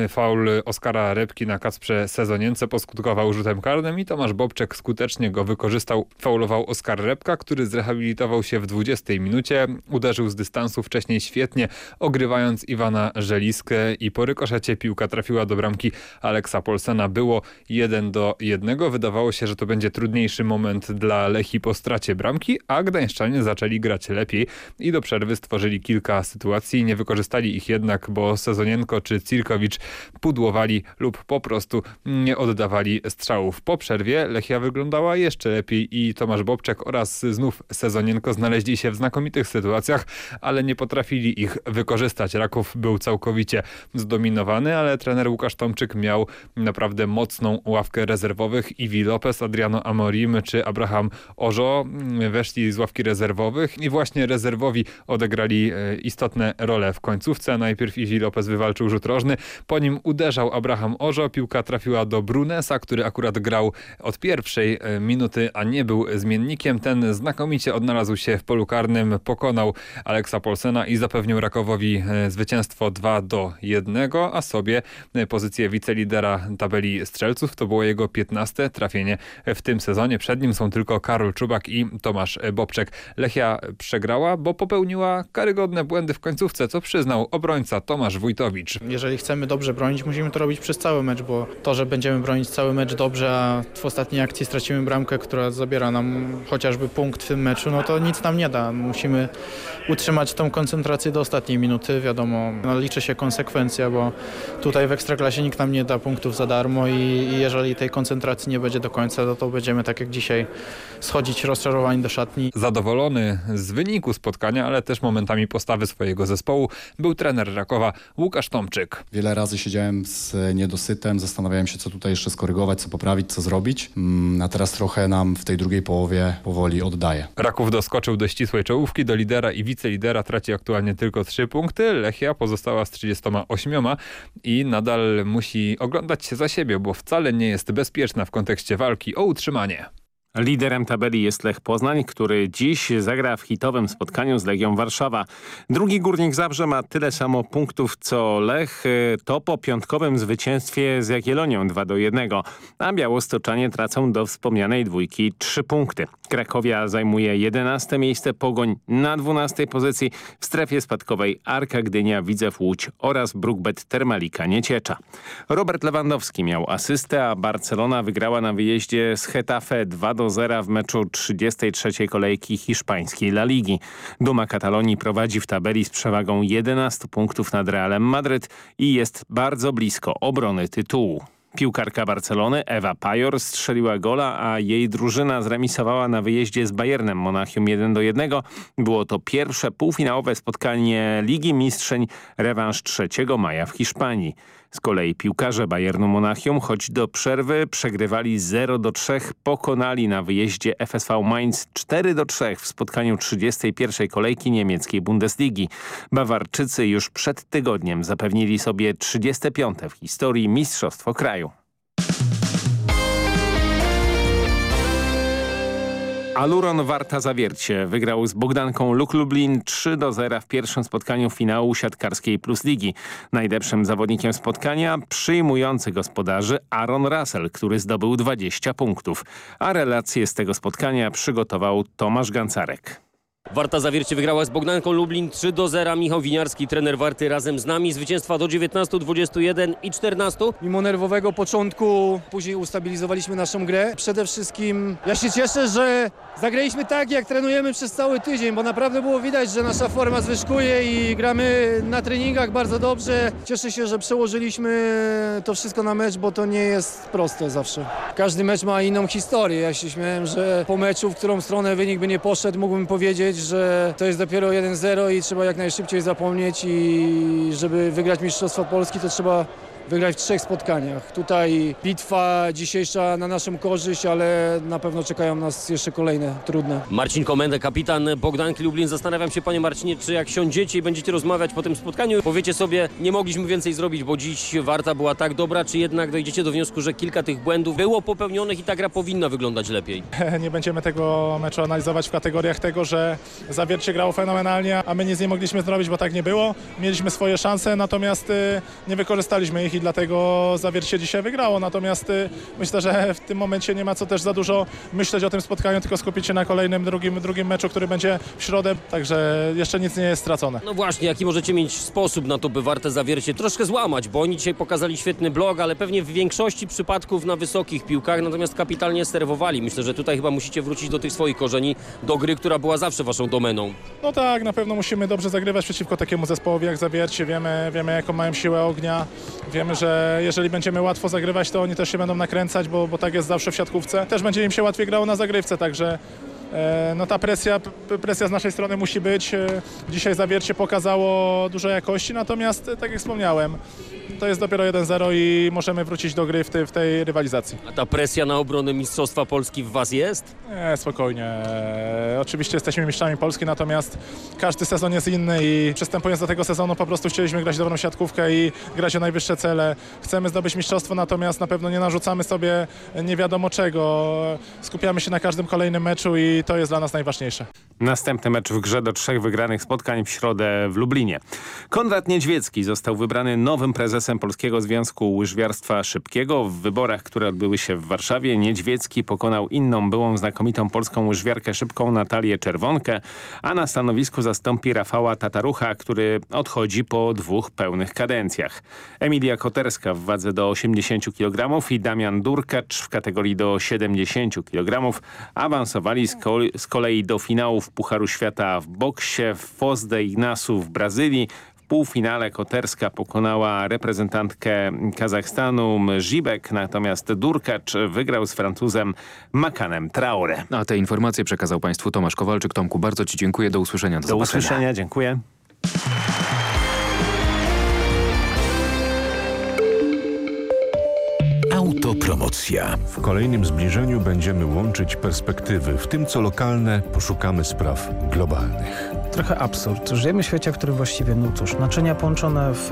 Faul Oskara Repki na Kacprze Sezonience poskutkował rzutem karnym i Tomasz Bobczek skutecznie go wykorzystał. Faulował Oskar Repka, który zrehabilitował się w 20 minucie. Uderzył z dystansu wcześniej świetnie, ogrywając Iwana Żeliskę i po rykoszecie piłka trafiła do bramki Aleksa Polsena. Było 1 do 1. Wydawało się, że to będzie trudniejszy moment dla Lechi po stracie bramki, a Gdańszczanie zaczęli chcieli grać lepiej i do przerwy stworzyli kilka sytuacji. Nie wykorzystali ich jednak, bo Sezonienko czy Cirkowicz pudłowali lub po prostu nie oddawali strzałów. Po przerwie Lechia wyglądała jeszcze lepiej i Tomasz Bobczek oraz znów Sezonienko znaleźli się w znakomitych sytuacjach, ale nie potrafili ich wykorzystać. Raków był całkowicie zdominowany, ale trener Łukasz Tomczyk miał naprawdę mocną ławkę rezerwowych. Iwi Lopez, Adriano Amorim czy Abraham Ożo weszli z ławki rezerwowych i właśnie rezerwowi odegrali e, istotne role w końcówce. Najpierw Iwi Lopez wywalczył rzut rożny, po nim uderzał Abraham Ożo, piłka trafiła do Brunesa, który akurat grał od pierwszej e, minuty, a nie był zmiennikiem. Ten znakomicie odnalazł się w polu karnym, pokonał Aleksa Polsena i zapewnił Rakowowi e, zwycięstwo 2 do 1, a sobie pozycję wicelidera tabeli strzelców. To było jego 15 trafienie w tym sezonie. Przed nim są tylko Karol Czubak i Tomasz Bobczek. Lechia przegrała, bo popełniła karygodne błędy w końcówce, co przyznał obrońca Tomasz Wójtowicz. Jeżeli chcemy dobrze bronić, musimy to robić przez cały mecz, bo to, że będziemy bronić cały mecz dobrze, a w ostatniej akcji stracimy bramkę, która zabiera nam chociażby punkt w tym meczu, no to nic nam nie da. Musimy utrzymać tą koncentrację do ostatniej minuty. Wiadomo, no, liczy się konsekwencja, bo tutaj w Ekstraklasie nikt nam nie da punktów za darmo i, i jeżeli tej koncentracji nie będzie do końca, no to będziemy tak jak dzisiaj schodzić rozczarowani do szatni. Zadowolony z wyniku spotkania, ale też momentami postawy swojego zespołu był trener Rakowa Łukasz Tomczyk. Wiele razy siedziałem z niedosytem, zastanawiałem się co tutaj jeszcze skorygować, co poprawić, co zrobić, mm, a teraz trochę nam w tej drugiej połowie powoli oddaje. Raków doskoczył do ścisłej czołówki, do lidera i wicelidera traci aktualnie tylko 3 punkty. Lechia pozostała z 38 i nadal musi oglądać się za siebie, bo wcale nie jest bezpieczna w kontekście walki o utrzymanie. Liderem tabeli jest Lech Poznań, który dziś zagra w hitowym spotkaniu z Legią Warszawa. Drugi Górnik Zabrze ma tyle samo punktów co Lech. To po piątkowym zwycięstwie z Jagiellonią 2 do 1. A Białostoczanie tracą do wspomnianej dwójki 3 punkty. Krakowia zajmuje 11 miejsce, Pogoń na 12 pozycji. W strefie spadkowej Arka Gdynia, Widzew Łódź oraz Brookbet Termalika Nieciecza. Robert Lewandowski miał asystę, a Barcelona wygrała na wyjeździe z Hetafe 2 do 0 w meczu 33 kolejki hiszpańskiej La Ligi. Duma Katalonii prowadzi w tabeli z przewagą 11 punktów nad Realem Madryt i jest bardzo blisko obrony tytułu. Piłkarka Barcelony Ewa Pajor strzeliła gola, a jej drużyna zremisowała na wyjeździe z Bayernem Monachium 1 do 1. Było to pierwsze półfinałowe spotkanie Ligi Mistrzeń, rewanż 3 maja w Hiszpanii. Z kolei piłkarze Bayernu Monachium, choć do przerwy przegrywali 0 do 3, pokonali na wyjeździe FSV Mainz 4 do 3 w spotkaniu 31. kolejki niemieckiej Bundesligi. Bawarczycy już przed tygodniem zapewnili sobie 35. w historii Mistrzostwo Kraju. Aluron Warta Zawiercie wygrał z Bogdanką Luk Lublin 3 do 0 w pierwszym spotkaniu finału siatkarskiej Plus Ligi. Najlepszym zawodnikiem spotkania przyjmujący gospodarzy Aaron Russell, który zdobył 20 punktów. A relacje z tego spotkania przygotował Tomasz Gancarek. Warta Zawiercie wygrała z Bogdanką Lublin 3 do 0. Michał Winiarski, trener Warty razem z nami. Zwycięstwa do 19, 21 i 14. Mimo nerwowego początku później ustabilizowaliśmy naszą grę. Przede wszystkim ja się cieszę, że zagraliśmy tak jak trenujemy przez cały tydzień, bo naprawdę było widać, że nasza forma zwyżkuje i gramy na treningach bardzo dobrze. Cieszę się, że przełożyliśmy to wszystko na mecz, bo to nie jest proste zawsze. Każdy mecz ma inną historię. Ja się śmiałem, że po meczu, w którą stronę wynik by nie poszedł, mógłbym powiedzieć, że to jest dopiero 1-0 i trzeba jak najszybciej zapomnieć i żeby wygrać Mistrzostwo Polski to trzeba wygrać w trzech spotkaniach. Tutaj bitwa dzisiejsza na naszą korzyść, ale na pewno czekają nas jeszcze kolejne trudne. Marcin Komenda, kapitan Bogdanki Lublin. Zastanawiam się, panie Marcinie, czy jak siądziecie i będziecie rozmawiać po tym spotkaniu, powiecie sobie, nie mogliśmy więcej zrobić, bo dziś Warta była tak dobra, czy jednak dojdziecie do wniosku, że kilka tych błędów było popełnionych i ta gra powinna wyglądać lepiej? [LAUGHS] Nie będziemy tego meczu analizować w kategoriach tego, że Zawiercie grało fenomenalnie, a my nic nie mogliśmy zrobić, bo tak nie było. Mieliśmy swoje szanse, natomiast y, nie wykorzystaliśmy ich i dlatego Zawiercie dzisiaj wygrało. Natomiast y, myślę, że w tym momencie nie ma co też za dużo myśleć o tym spotkaniu, tylko skupić się na kolejnym, drugim, drugim meczu, który będzie w środę, także jeszcze nic nie jest stracone. No właśnie, jaki możecie mieć sposób na to, by Warte Zawiercie troszkę złamać, bo oni dzisiaj pokazali świetny blog, ale pewnie w większości przypadków na wysokich piłkach, natomiast kapitalnie serwowali. Myślę, że tutaj chyba musicie wrócić do tych swoich korzeni, do gry, która była zawsze waszą domeną. No tak, na pewno musimy dobrze zagrywać przeciwko takiemu zespołowi jak Zawiercie. Wiemy, wiemy jaką mają siłę ognia. Wiemy, że jeżeli będziemy łatwo zagrywać, to oni też się będą nakręcać, bo, bo tak jest zawsze w siatkówce. Też będzie im się łatwiej grało na zagrywce, także no ta presja, presja z naszej strony musi być. E, dzisiaj Zawiercie pokazało dużo jakości, natomiast e, tak jak wspomniałem, to jest dopiero 1-0 i możemy wrócić do gry w tej, w tej rywalizacji. A ta presja na obronę Mistrzostwa Polski w was jest? Nie, spokojnie. Oczywiście jesteśmy mistrzami Polski, natomiast każdy sezon jest inny i przystępując do tego sezonu po prostu chcieliśmy grać dobrą siatkówkę i grać o najwyższe cele. Chcemy zdobyć mistrzostwo, natomiast na pewno nie narzucamy sobie nie wiadomo czego. Skupiamy się na każdym kolejnym meczu i to jest dla nas najważniejsze. Następny mecz w grze do trzech wygranych spotkań w środę w Lublinie. Konrad Niedźwiecki został wybrany nowym prezesem Polskiego Związku Łyżwiarstwa Szybkiego. W wyborach, które odbyły się w Warszawie, Niedźwiecki pokonał inną byłą znakomitą polską łyżwiarkę szybką Natalię Czerwonkę, a na stanowisku zastąpi Rafała Tatarucha, który odchodzi po dwóch pełnych kadencjach. Emilia Koterska w wadze do 80 kg i Damian Durkacz w kategorii do 70 kg awansowali z, z kolei do finałów Pucharu Świata w boksie w Foz de Ignasu w Brazylii. W półfinale Koterska pokonała reprezentantkę Kazachstanu Żibek, natomiast Durkacz wygrał z Francuzem Makanem Traore. A te informacje przekazał Państwu Tomasz Kowalczyk. Tomku, bardzo Ci dziękuję. Do usłyszenia. Do, do usłyszenia. Dziękuję. Autopromocja. W kolejnym zbliżeniu będziemy łączyć perspektywy. W tym co lokalne poszukamy spraw globalnych. Trochę absurd. Żyjemy w świecie, w którym właściwie, no cóż, naczynia połączone, w,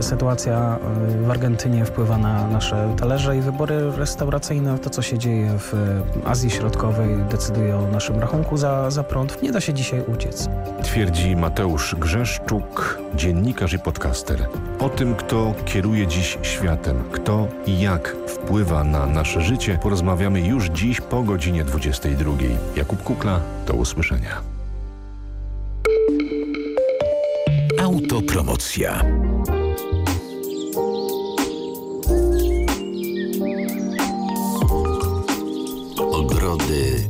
sytuacja w Argentynie wpływa na nasze talerze i wybory restauracyjne, to co się dzieje w Azji Środkowej decyduje o naszym rachunku za, za prąd. Nie da się dzisiaj uciec. Twierdzi Mateusz Grzeszczuk, dziennikarz i podcaster. O tym, kto kieruje dziś światem, kto i jak wpływa na nasze życie, porozmawiamy już dziś po godzinie 22. Jakub Kukla, do usłyszenia. Autopromocja. Ogrody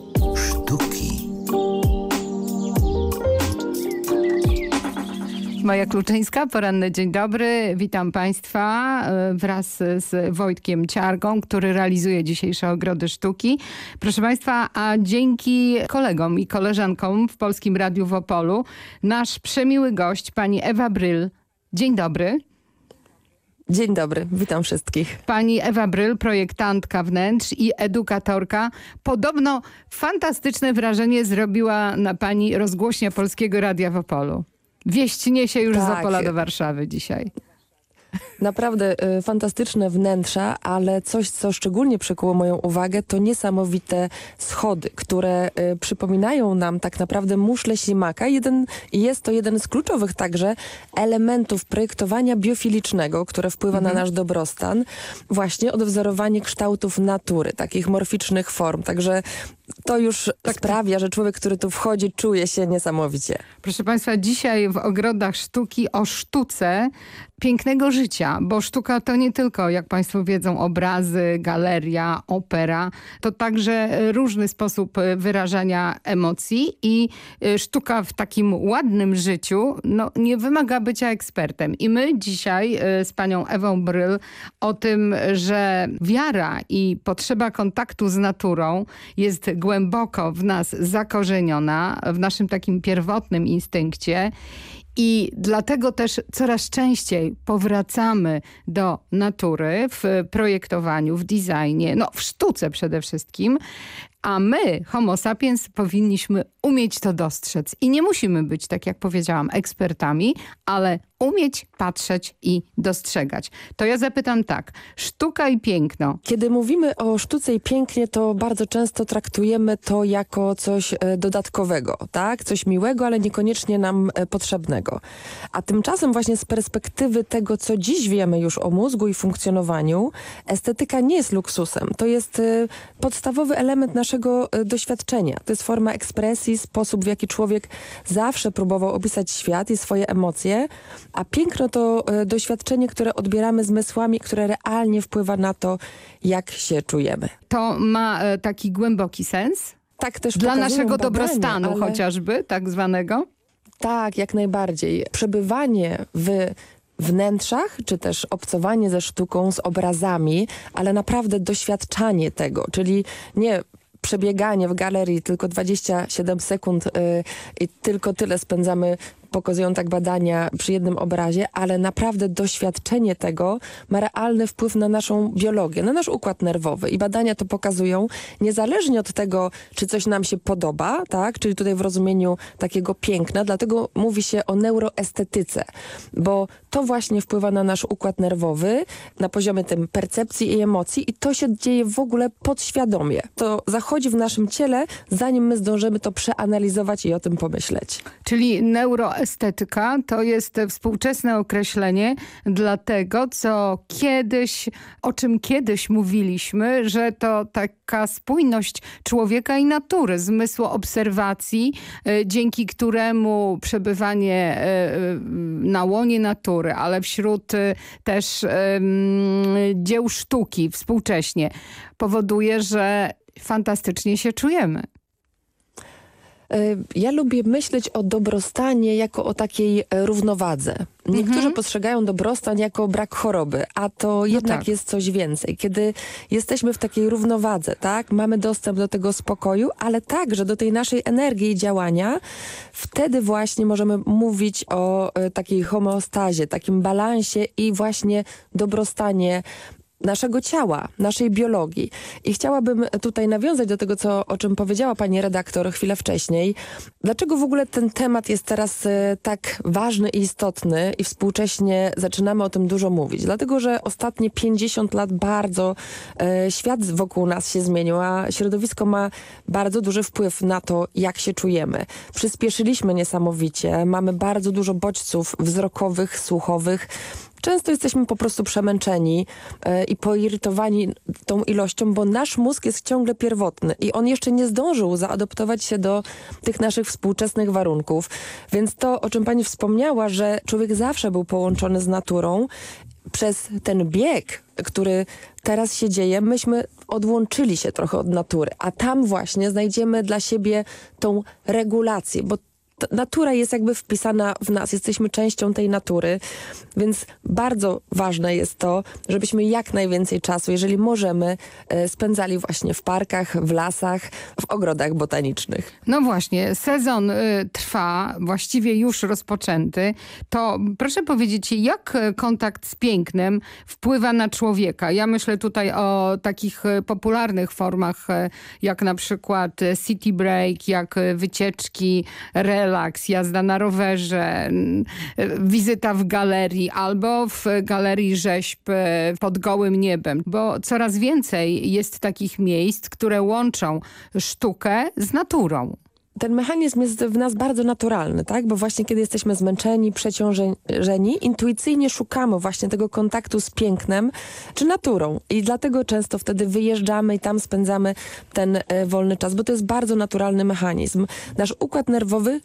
Maja Kluczyńska, poranny dzień dobry. Witam Państwa e, wraz z Wojtkiem Ciargą, który realizuje dzisiejsze Ogrody Sztuki. Proszę Państwa, a dzięki kolegom i koleżankom w Polskim Radiu w Opolu, nasz przemiły gość, pani Ewa Bryl. Dzień dobry. Dzień dobry, witam wszystkich. Pani Ewa Bryl, projektantka wnętrz i edukatorka. Podobno fantastyczne wrażenie zrobiła na pani rozgłośnia Polskiego Radia w Opolu. Wieść niesie już tak. z Opola do Warszawy dzisiaj. Naprawdę y, fantastyczne wnętrza, ale coś, co szczególnie przykuło moją uwagę, to niesamowite schody, które y, przypominają nam tak naprawdę muszle ślimaka. Jeden, jest to jeden z kluczowych także elementów projektowania biofilicznego, które wpływa mhm. na nasz dobrostan. Właśnie odwzorowanie kształtów natury, takich morficznych form. Także to już tak. sprawia, że człowiek, który tu wchodzi, czuje się niesamowicie. Proszę Państwa, dzisiaj w Ogrodach Sztuki o sztuce pięknego życia, bo sztuka to nie tylko, jak Państwo wiedzą, obrazy, galeria, opera, to także różny sposób wyrażania emocji i y, sztuka w takim ładnym życiu no, nie wymaga bycia ekspertem. I my dzisiaj z panią Ewą Bryl o tym, że wiara i potrzeba kontaktu z naturą jest głęboko w nas zakorzeniona, w naszym takim pierwotnym instynkcie i dlatego też coraz częściej powracamy do natury w projektowaniu, w designie, no w sztuce przede wszystkim. A my, homo sapiens, powinniśmy umieć to dostrzec. I nie musimy być, tak jak powiedziałam, ekspertami, ale umieć patrzeć i dostrzegać. To ja zapytam tak, sztuka i piękno. Kiedy mówimy o sztuce i pięknie, to bardzo często traktujemy to jako coś e, dodatkowego, tak? Coś miłego, ale niekoniecznie nam e, potrzebnego. A tymczasem właśnie z perspektywy tego, co dziś wiemy już o mózgu i funkcjonowaniu, estetyka nie jest luksusem. To jest e, podstawowy element naszego doświadczenia. To jest forma ekspresji, sposób, w jaki człowiek zawsze próbował opisać świat i swoje emocje, a piękno to e, doświadczenie, które odbieramy zmysłami, które realnie wpływa na to, jak się czujemy. To ma e, taki głęboki sens? Tak też Dla naszego badania, dobrostanu ale... chociażby, tak zwanego? Tak, jak najbardziej. Przebywanie w wnętrzach, czy też obcowanie ze sztuką, z obrazami, ale naprawdę doświadczanie tego, czyli nie przebieganie w galerii tylko 27 sekund yy, i tylko tyle spędzamy pokazują tak badania przy jednym obrazie, ale naprawdę doświadczenie tego ma realny wpływ na naszą biologię, na nasz układ nerwowy i badania to pokazują, niezależnie od tego, czy coś nam się podoba, tak, czyli tutaj w rozumieniu takiego piękna, dlatego mówi się o neuroestetyce, bo to właśnie wpływa na nasz układ nerwowy, na poziomie tym percepcji i emocji i to się dzieje w ogóle podświadomie. To zachodzi w naszym ciele, zanim my zdążymy to przeanalizować i o tym pomyśleć. Czyli neuro estetyka to jest współczesne określenie dla tego, co kiedyś, o czym kiedyś mówiliśmy, że to taka spójność człowieka i natury, zmysłu obserwacji, e, dzięki któremu przebywanie e, e, na łonie natury, ale wśród też dzieł sztuki współcześnie powoduje, że fantastycznie się czujemy. Ja lubię myśleć o dobrostanie jako o takiej e, równowadze. Niektórzy mhm. postrzegają dobrostan jako brak choroby, a to no jednak tak. jest coś więcej. Kiedy jesteśmy w takiej równowadze, tak, mamy dostęp do tego spokoju, ale także do tej naszej energii i działania, wtedy właśnie możemy mówić o y, takiej homeostazie, takim balansie i właśnie dobrostanie naszego ciała, naszej biologii. I chciałabym tutaj nawiązać do tego, co, o czym powiedziała pani redaktor chwilę wcześniej. Dlaczego w ogóle ten temat jest teraz e, tak ważny i istotny i współcześnie zaczynamy o tym dużo mówić? Dlatego, że ostatnie 50 lat bardzo e, świat wokół nas się zmienił, a środowisko ma bardzo duży wpływ na to, jak się czujemy. Przyspieszyliśmy niesamowicie, mamy bardzo dużo bodźców wzrokowych, słuchowych, Często jesteśmy po prostu przemęczeni e, i poirytowani tą ilością, bo nasz mózg jest ciągle pierwotny i on jeszcze nie zdążył zaadoptować się do tych naszych współczesnych warunków. Więc to, o czym pani wspomniała, że człowiek zawsze był połączony z naturą, przez ten bieg, który teraz się dzieje, myśmy odłączyli się trochę od natury, a tam właśnie znajdziemy dla siebie tą regulację, bo natura jest jakby wpisana w nas, jesteśmy częścią tej natury, więc bardzo ważne jest to, żebyśmy jak najwięcej czasu, jeżeli możemy, e, spędzali właśnie w parkach, w lasach, w ogrodach botanicznych. No właśnie, sezon y, trwa, właściwie już rozpoczęty. To proszę powiedzieć, jak kontakt z pięknem wpływa na człowieka? Ja myślę tutaj o takich y, popularnych formach, y, jak na przykład city break, jak wycieczki, rel relaks, jazda na rowerze, wizyta w galerii albo w galerii rzeźb e, pod gołym niebem, bo coraz więcej jest takich miejsc, które łączą sztukę z naturą ten mechanizm jest w nas bardzo naturalny, tak? Bo właśnie kiedy jesteśmy zmęczeni, przeciążeni, intuicyjnie szukamy właśnie tego kontaktu z pięknem czy naturą. I dlatego często wtedy wyjeżdżamy i tam spędzamy ten e, wolny czas, bo to jest bardzo naturalny mechanizm. Nasz układ nerwowy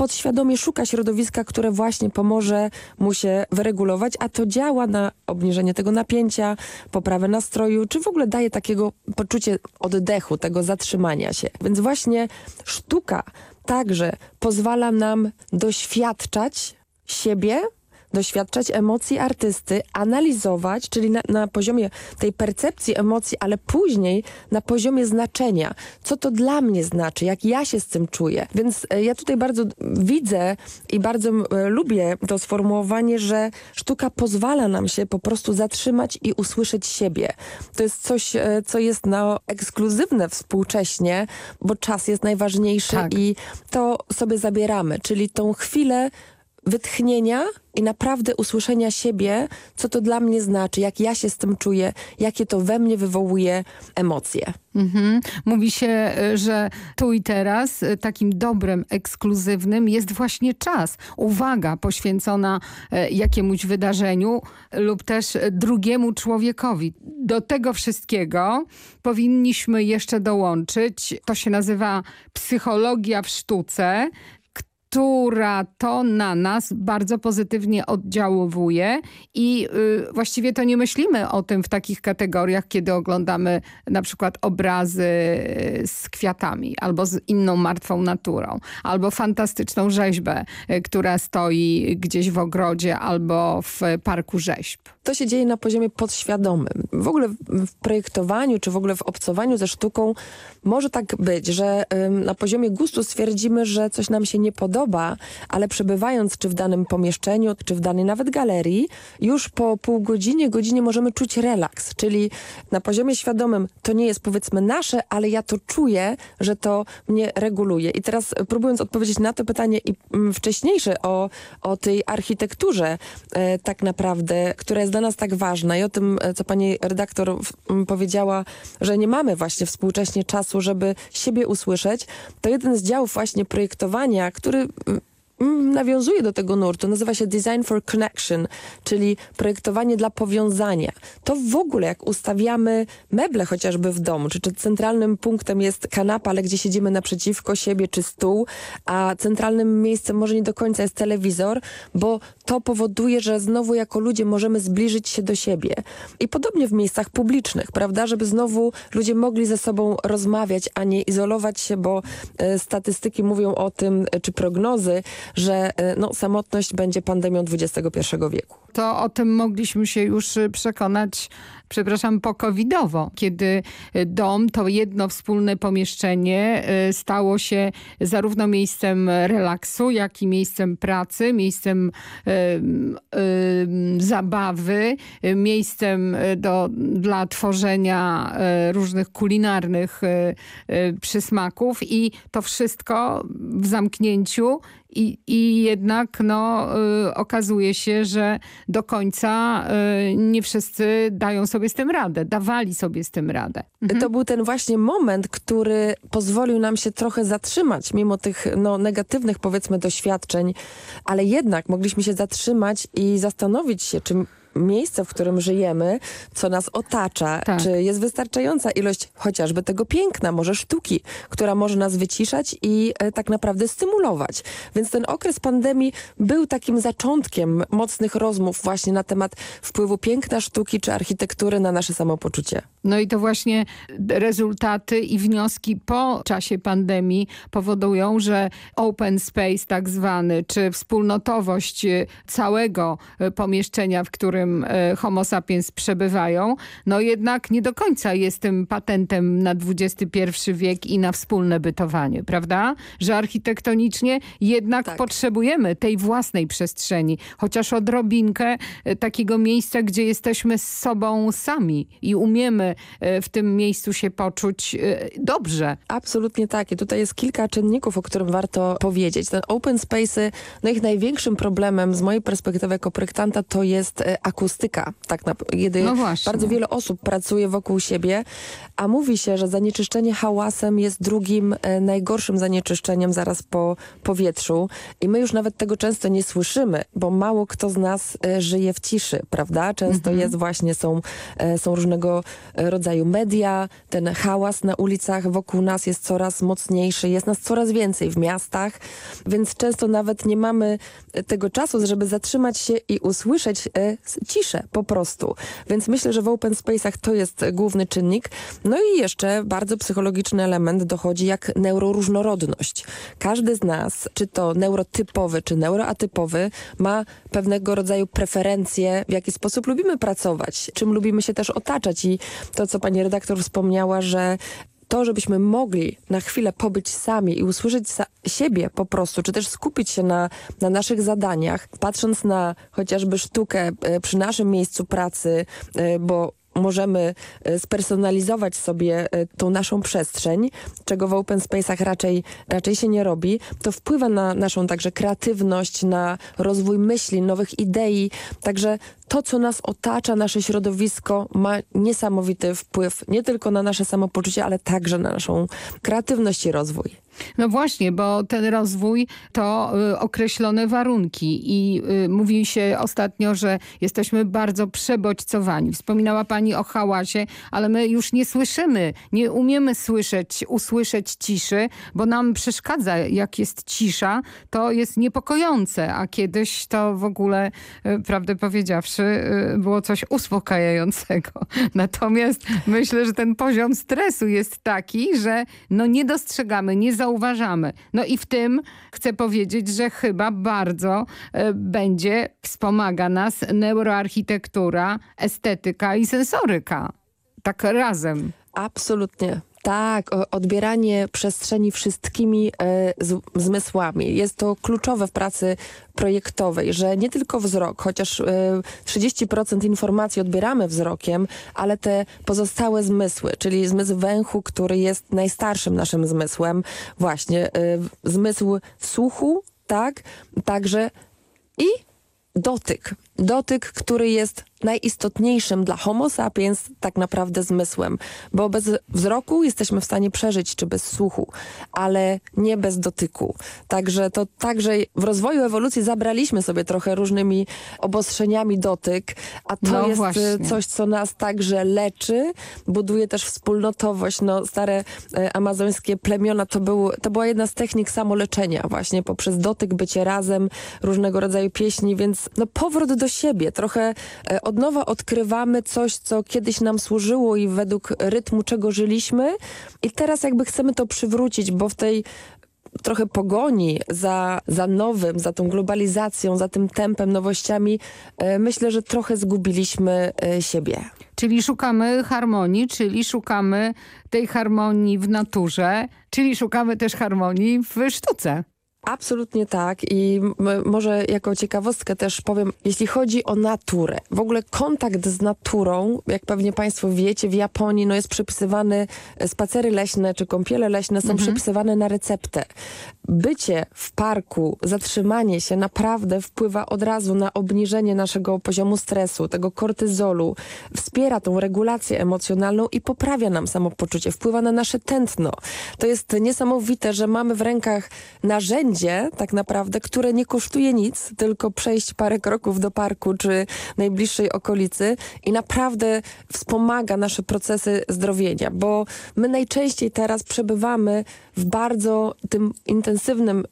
podświadomie szuka środowiska, które właśnie pomoże mu się wyregulować, a to działa na obniżenie tego napięcia, poprawę nastroju, czy w ogóle daje takiego poczucie oddechu, tego zatrzymania się. Więc właśnie sztuka także pozwala nam doświadczać siebie doświadczać emocji artysty, analizować, czyli na, na poziomie tej percepcji emocji, ale później na poziomie znaczenia. Co to dla mnie znaczy, jak ja się z tym czuję. Więc e, ja tutaj bardzo widzę i bardzo e, lubię to sformułowanie, że sztuka pozwala nam się po prostu zatrzymać i usłyszeć siebie. To jest coś, e, co jest no, ekskluzywne współcześnie, bo czas jest najważniejszy tak. i to sobie zabieramy, czyli tą chwilę wytchnienia i naprawdę usłyszenia siebie, co to dla mnie znaczy, jak ja się z tym czuję, jakie to we mnie wywołuje emocje. Mhm. Mówi się, y, że tu i teraz y, takim dobrem ekskluzywnym jest właśnie czas, uwaga poświęcona y, jakiemuś wydarzeniu lub też drugiemu człowiekowi. Do tego wszystkiego powinniśmy jeszcze dołączyć, to się nazywa psychologia w sztuce, która to na nas bardzo pozytywnie oddziałuje i y, właściwie to nie myślimy o tym w takich kategoriach, kiedy oglądamy na przykład obrazy y, z kwiatami albo z inną martwą naturą, albo fantastyczną rzeźbę, y, która stoi gdzieś w ogrodzie albo w parku rzeźb. To się dzieje na poziomie podświadomym. W ogóle w projektowaniu, czy w ogóle w obcowaniu ze sztuką może tak być, że na poziomie gustu stwierdzimy, że coś nam się nie podoba, ale przebywając czy w danym pomieszczeniu, czy w danej nawet galerii, już po pół godzinie, godzinie możemy czuć relaks, czyli na poziomie świadomym to nie jest powiedzmy nasze, ale ja to czuję, że to mnie reguluje. I teraz próbując odpowiedzieć na to pytanie i mm, wcześniejsze o, o tej architekturze e, tak naprawdę, która jest dla nas tak ważna. I o tym, e, co pani redaktor powiedziała, że nie mamy właśnie współcześnie czasu, żeby siebie usłyszeć, to jeden z działów właśnie projektowania, który nawiązuje do tego nurtu, nazywa się Design for Connection, czyli projektowanie dla powiązania. To w ogóle jak ustawiamy meble chociażby w domu, czy, czy centralnym punktem jest kanapa, ale gdzie siedzimy naprzeciwko siebie, czy stół, a centralnym miejscem może nie do końca jest telewizor, bo to powoduje, że znowu jako ludzie możemy zbliżyć się do siebie. I podobnie w miejscach publicznych, prawda, żeby znowu ludzie mogli ze sobą rozmawiać, a nie izolować się, bo e, statystyki mówią o tym, czy prognozy, że e, no, samotność będzie pandemią XXI wieku. To o tym mogliśmy się już e, przekonać przepraszam, pokowidowo, kiedy e, dom, to jedno wspólne pomieszczenie stało się zarówno miejscem relaksu, jak i miejscem pracy, miejscem y, y, zabawy, miejscem do, dla tworzenia różnych kulinarnych przysmaków i to wszystko w zamknięciu i, i jednak no, y, okazuje się, że do końca y, nie wszyscy dają sobie z tym radę, dawali sobie z tym radę. Mhm. To był ten właśnie moment, który pozwolił nam się trochę zatrzymać, mimo tych no, negatywnych powiedzmy doświadczeń, ale jednak mogliśmy się zatrzymać i zastanowić się, czy miejsce, w którym żyjemy, co nas otacza, tak. czy jest wystarczająca ilość chociażby tego piękna, może sztuki, która może nas wyciszać i e, tak naprawdę stymulować. Więc ten okres pandemii był takim zaczątkiem mocnych rozmów właśnie na temat wpływu piękna sztuki czy architektury na nasze samopoczucie. No i to właśnie rezultaty i wnioski po czasie pandemii powodują, że open space tak zwany, czy wspólnotowość e, całego e, pomieszczenia, w którym e, homo sapiens przebywają, no jednak nie do końca jest tym patentem na XXI wiek i na wspólne bytowanie, prawda? Że architektonicznie jednak tak. potrzebujemy tej własnej przestrzeni, chociaż odrobinkę takiego miejsca, gdzie jesteśmy z sobą sami i umiemy e, w tym miejscu się poczuć dobrze. Absolutnie tak. I tutaj jest kilka czynników, o którym warto powiedzieć. Ten open space, no ich największym problemem z mojej perspektywy jako projektanta to jest akustyka. Tak na, kiedy no bardzo wiele osób pracuje wokół siebie, a mówi się, że zanieczyszczenie hałasem jest drugim e, najgorszym zanieczyszczeniem zaraz po powietrzu i my już nawet tego często nie słyszymy, bo mało kto z nas e, żyje w ciszy, prawda? Często mhm. jest właśnie, są, e, są różnego e, rodzaju media, ten hałas na ulicach wokół nas jest coraz mocniejszy, jest nas coraz więcej w miastach, więc często nawet nie mamy tego czasu, żeby zatrzymać się i usłyszeć e, ciszę po prostu. Więc myślę, że w open space'ach to jest główny czynnik. No i jeszcze bardzo psychologiczny element dochodzi jak neuroróżnorodność. Każdy z nas, czy to neurotypowy, czy neuroatypowy, ma pewnego rodzaju preferencje, w jaki sposób lubimy pracować, czym lubimy się też otaczać i to, co pani redaktor wspomniała, że to, żebyśmy mogli na chwilę pobyć sami i usłyszeć siebie po prostu, czy też skupić się na, na naszych zadaniach, patrząc na chociażby sztukę e, przy naszym miejscu pracy, e, bo możemy e, spersonalizować sobie tą naszą przestrzeń, czego w open space'ach raczej, raczej się nie robi, to wpływa na naszą także kreatywność, na rozwój myśli, nowych idei. Także to, co nas otacza, nasze środowisko ma niesamowity wpływ nie tylko na nasze samopoczucie, ale także na naszą kreatywność i rozwój. No właśnie, bo ten rozwój to y, określone warunki i y, mówi się ostatnio, że jesteśmy bardzo przebodźcowani. Wspominała pani o hałasie, ale my już nie słyszymy, nie umiemy słyszeć, usłyszeć ciszy, bo nam przeszkadza, jak jest cisza, to jest niepokojące, a kiedyś to w ogóle, y, prawdę powiedziawszy, y, było coś uspokajającego. [LAUGHS] Natomiast myślę, że ten poziom stresu jest taki, że no nie dostrzegamy, nie zauważamy. No i w tym chcę powiedzieć, że chyba bardzo e, będzie wspomaga nas neuroarchitektura, estetyka i sensoryka. Tak razem. Absolutnie. Tak, odbieranie przestrzeni wszystkimi e, zmysłami. Jest to kluczowe w pracy projektowej, że nie tylko wzrok, chociaż e, 30% informacji odbieramy wzrokiem, ale te pozostałe zmysły, czyli zmysł węchu, który jest najstarszym naszym zmysłem, właśnie e, zmysł słuchu, tak, także i dotyk. Dotyk, który jest najistotniejszym dla homo sapiens tak naprawdę zmysłem, bo bez wzroku jesteśmy w stanie przeżyć, czy bez słuchu, ale nie bez dotyku. Także to także w rozwoju ewolucji zabraliśmy sobie trochę różnymi obostrzeniami dotyk, a to no jest właśnie. coś, co nas także leczy, buduje też wspólnotowość. No, stare e, amazońskie plemiona to, był, to była jedna z technik samoleczenia właśnie poprzez dotyk, bycie razem, różnego rodzaju pieśni, więc no, powrót do siebie, trochę e, od nowa odkrywamy coś, co kiedyś nam służyło i według rytmu czego żyliśmy i teraz jakby chcemy to przywrócić, bo w tej trochę pogoni za, za nowym, za tą globalizacją, za tym tempem, nowościami, e, myślę, że trochę zgubiliśmy e, siebie. Czyli szukamy harmonii, czyli szukamy tej harmonii w naturze, czyli szukamy też harmonii w sztuce. Absolutnie tak i może jako ciekawostkę też powiem, jeśli chodzi o naturę, w ogóle kontakt z naturą, jak pewnie Państwo wiecie, w Japonii no jest przypisywany, e, spacery leśne czy kąpiele leśne są mhm. przypisywane na receptę. Bycie w parku, zatrzymanie się naprawdę wpływa od razu na obniżenie naszego poziomu stresu, tego kortyzolu, wspiera tą regulację emocjonalną i poprawia nam samopoczucie, wpływa na nasze tętno. To jest niesamowite, że mamy w rękach narzędzie, tak naprawdę, które nie kosztuje nic, tylko przejść parę kroków do parku czy najbliższej okolicy i naprawdę wspomaga nasze procesy zdrowienia, bo my najczęściej teraz przebywamy w bardzo tym intensywnym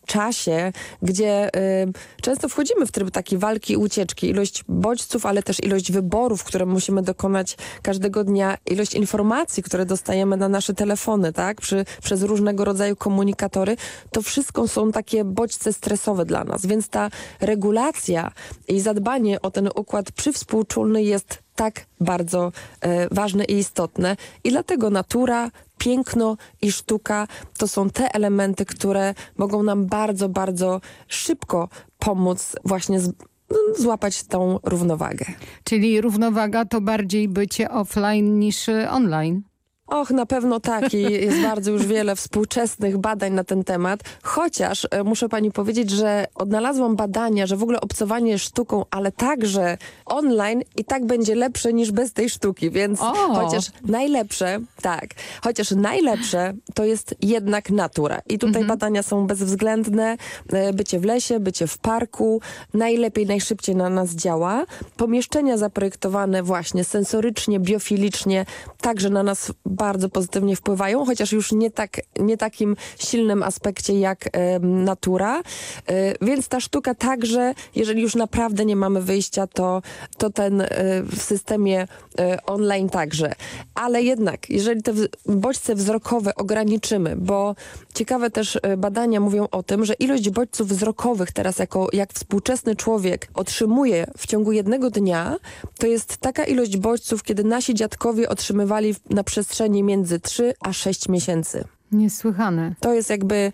czasie, gdzie y, często wchodzimy w tryb takiej walki i ucieczki. Ilość bodźców, ale też ilość wyborów, które musimy dokonać każdego dnia, ilość informacji, które dostajemy na nasze telefony, tak, Przy, przez różnego rodzaju komunikatory, to wszystko są takie bodźce stresowe dla nas, więc ta regulacja i zadbanie o ten układ przywspółczulny jest tak bardzo e, ważne i istotne i dlatego natura, piękno i sztuka to są te elementy, które mogą nam bardzo, bardzo szybko pomóc właśnie z, no, złapać tą równowagę. Czyli równowaga to bardziej bycie offline niż online? Och, na pewno tak i jest bardzo już wiele współczesnych badań na ten temat, chociaż e, muszę pani powiedzieć, że odnalazłam badania, że w ogóle obcowanie sztuką, ale także online i tak będzie lepsze niż bez tej sztuki, więc o. chociaż najlepsze, tak, chociaż najlepsze to jest jednak natura i tutaj mhm. badania są bezwzględne, e, bycie w lesie, bycie w parku, najlepiej, najszybciej na nas działa, pomieszczenia zaprojektowane właśnie sensorycznie, biofilicznie, także na nas bardzo pozytywnie wpływają, chociaż już nie, tak, nie takim silnym aspekcie jak natura. E, więc ta sztuka także, jeżeli już naprawdę nie mamy wyjścia, to, to ten e, w systemie e, online także. Ale jednak, jeżeli te bodźce wzrokowe ograniczymy, bo ciekawe też badania mówią o tym, że ilość bodźców wzrokowych teraz jako jak współczesny człowiek otrzymuje w ciągu jednego dnia, to jest taka ilość bodźców, kiedy nasi dziadkowie otrzymywali na przestrzeni przestrzeni między 3 a 6 miesięcy. Niesłychane. To jest jakby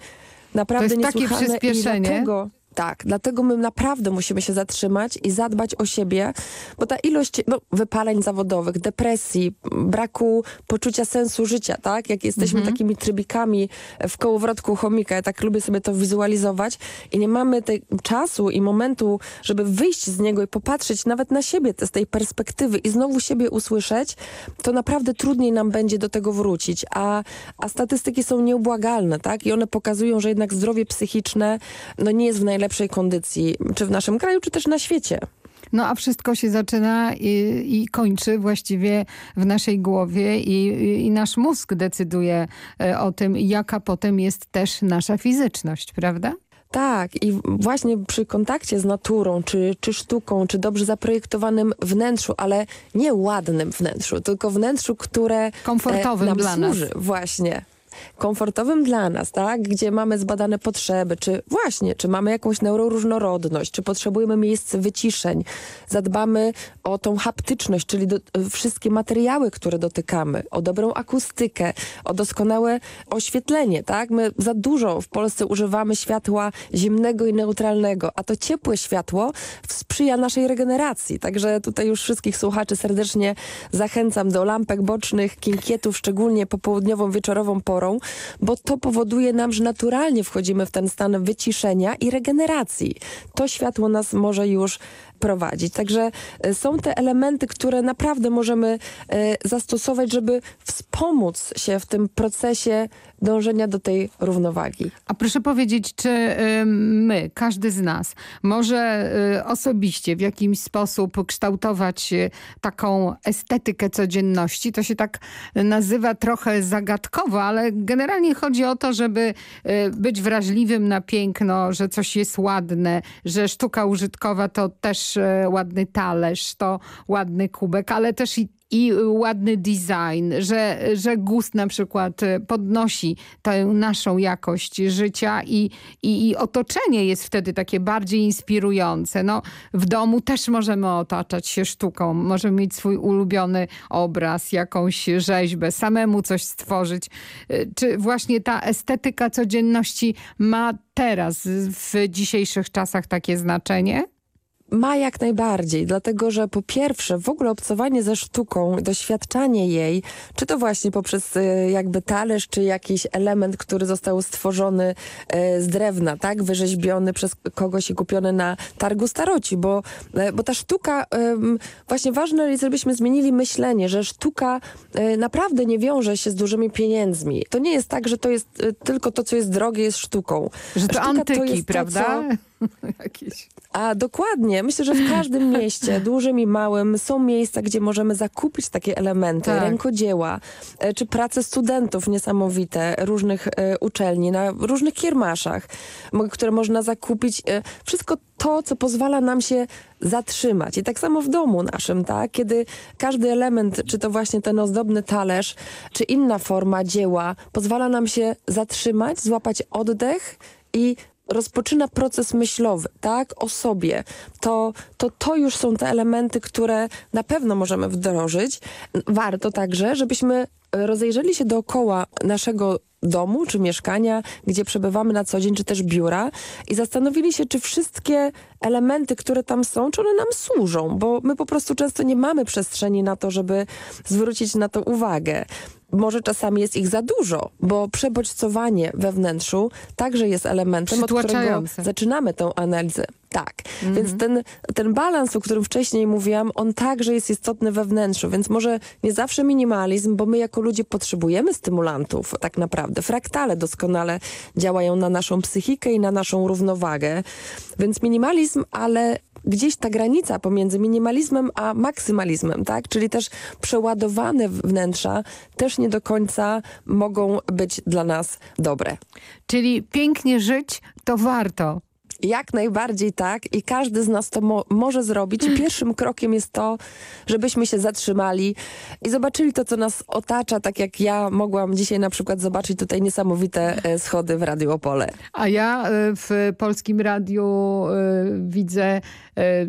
naprawdę to jest niesłychane takie przyspieszenie. i dlatego Tak, dlatego my naprawdę musimy się zatrzymać i zadbać o siebie, bo ta ilość no, wypaleń zawodowych, depresji, braku poczucia sensu życia, tak? Jak jesteśmy mhm. takimi trybikami w kołowrotku chomika, ja tak lubię sobie to wizualizować i nie mamy tej czasu i momentu, żeby wyjść z niego i popatrzeć nawet na siebie z tej perspektywy i znowu siebie usłyszeć, to naprawdę trudniej nam będzie do tego wrócić. A, a statystyki są nieubłagalne, tak? I one pokazują, że jednak zdrowie psychiczne no, nie jest w najlepszej kondycji, czy w naszym kraju, czy też na świecie. No a wszystko się zaczyna i, i kończy właściwie w naszej głowie i, i, nasz mózg decyduje e, o tym, jaka potem jest też nasza fizyczność, prawda? Tak i właśnie przy kontakcie z naturą, czy, czy sztuką, czy dobrze zaprojektowanym wnętrzu, ale nie ładnym wnętrzu, tylko wnętrzu, które komfortowym e, nam dla służy. nas. Właśnie komfortowym dla nas, tak? Gdzie mamy zbadane potrzeby, czy właśnie, czy mamy jakąś neuroróżnorodność, czy potrzebujemy miejsc wyciszeń, zadbamy o tą haptyczność, czyli do, wszystkie materiały, które dotykamy, o dobrą akustykę, o doskonałe oświetlenie, tak? My za dużo w Polsce używamy światła zimnego i neutralnego, a to ciepłe światło sprzyja naszej regeneracji. Także tutaj już wszystkich słuchaczy serdecznie zachęcam do lampek bocznych, kinkietów, szczególnie popołudniową, wieczorową porą, bo to powoduje nam, że naturalnie wchodzimy w ten stan wyciszenia i regeneracji. To światło nas może już prowadzić. Także e, są te elementy, które naprawdę możemy e, zastosować, żeby wspomóc się w tym procesie dążenia do tej równowagi. A proszę powiedzieć, czy my, każdy z nas, może y, osobiście w jakimś sposób kształtować taką estetykę codzienności? To się tak nazywa trochę zagadkowo, ale generalnie chodzi o to, żeby być wrażliwym na piękno, że coś jest ładne, że sztuka użytkowa to też ładny talerz, to ładny kubek, ale też i i ładny design, że, że gust na przykład podnosi tę naszą jakość życia i, i, i otoczenie jest wtedy takie bardziej inspirujące. No, w domu też możemy otaczać się sztuką, możemy mieć swój ulubiony obraz, jakąś rzeźbę, samemu coś stworzyć. Czy właśnie ta estetyka codzienności ma teraz w dzisiejszych czasach takie znaczenie? Ma jak najbardziej, dlatego że po pierwsze w ogóle obcowanie ze sztuką, doświadczanie jej, czy to właśnie poprzez e, jakby talerz, czy jakiś element, który został stworzony e, z drewna, tak, wyrzeźbiony przez kogoś i kupiony na targu staroci, bo, e, bo ta sztuka, właśnie ważne jest, żebyśmy zmienili myślenie, że sztuka naprawdę nie wiąże się z dużymi pieniędzmi. To nie jest tak, że to jest tylko to, co jest drogie, jest sztuką. Że to sztuka antyki, to prawda? To, co, [LAUGHS] Jakieś. A dokładnie. Myślę, że w każdym [LAUGHS] mieście, dużym i małym, są miejsca, gdzie możemy zakupić takie elementy, tak. rękodzieła, e, czy prace studentów niesamowite, różnych e, uczelni, na różnych kiermaszach, które można zakupić. E, wszystko to, co pozwala nam się zatrzymać. I tak samo w domu naszym, tak? Kiedy każdy element, czy to właśnie ten ozdobny talerz, czy inna forma dzieła, pozwala nam się zatrzymać, złapać oddech i rozpoczyna proces myślowy, tak, o sobie, to, to to już są te elementy, które na pewno możemy wdrożyć. Warto także, żebyśmy rozejrzeli się dookoła naszego domu czy mieszkania, gdzie przebywamy na co dzień, czy też biura i zastanowili się, czy wszystkie elementy, które tam są, czy one nam służą, bo my po prostu często nie mamy przestrzeni na to, żeby zwrócić na to uwagę może czasami jest ich za dużo, bo przebodźcowanie we wnętrzu także jest elementem, od którego zaczynamy tę analizę. Tak, mhm. więc ten, ten balans, o którym wcześniej mówiłam, on także jest istotny we wnętrzu, więc może nie zawsze minimalizm, bo my jako ludzie potrzebujemy stymulantów tak naprawdę. Fraktale doskonale działają na naszą psychikę i na naszą równowagę, więc minimalizm, ale gdzieś ta granica pomiędzy minimalizmem a maksymalizmem, tak? Czyli też przeładowane wnętrza też nie do końca mogą być dla nas dobre. Czyli pięknie żyć to warto. Jak najbardziej tak i każdy z nas to mo może zrobić. I [CLEARS THROAT] pierwszym krokiem jest to, żebyśmy się zatrzymali i zobaczyli to, co nas otacza, tak jak ja mogłam dzisiaj na przykład zobaczyć tutaj niesamowite e, schody w Radio Opole. A ja e, w Polskim Radiu e, widzę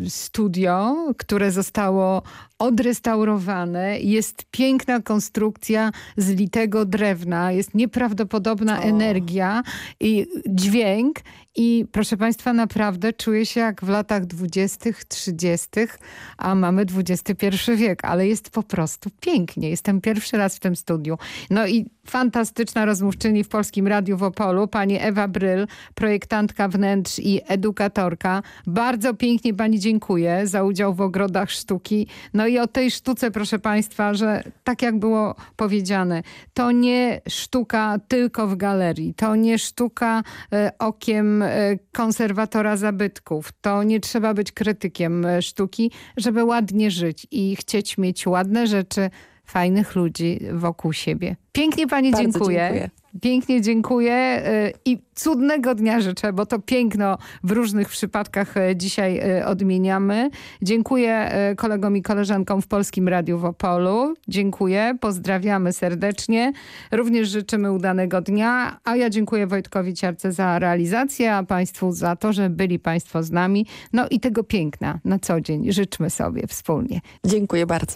studio, które zostało odrestaurowane, jest piękna konstrukcja z litego drewna, jest nieprawdopodobna o. energia i dźwięk i proszę Państwa, naprawdę czuję się jak w latach dwudziestych, trzydziestych, a mamy XXI wiek, ale jest po prostu pięknie. Jestem pierwszy raz w tym studiu. No i fantastyczna rozmówczyni w Polskim Radiu w Opolu, pani Ewa Bryl, projektantka wnętrz i edukatorka. Bardzo pięknie pani dziękuję za udział w Ogrodach Sztuki. No i o tej sztuce, proszę Państwa, że tak jak było powiedziane, to nie sztuka tylko w galerii, to nie sztuka e, okiem e, konserwatora zabytków, to nie trzeba być krytykiem e, sztuki, żeby ładnie żyć i chcieć mieć ładne rzeczy, fajnych ludzi wokół siebie. Pięknie pani dziękuję. dziękuję. Pięknie dziękuję y, i cudnego dnia życzę, bo to piękno w różnych przypadkach y, dzisiaj y, odmieniamy. Dziękuję kolegom i koleżankom w Polskim Radiu w Opolu. Dziękuję, pozdrawiamy serdecznie. Również życzymy udanego dnia, a ja dziękuję Wojtkowi Ciarce za realizację, a Państwu za to, że byli Państwo z nami. No i tego piękna na co dzień życzmy sobie wspólnie. Dziękuję bardzo.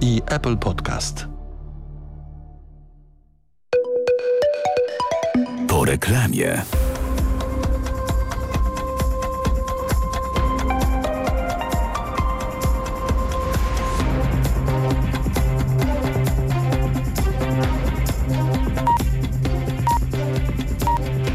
i Apple Podcast. Po reklamie.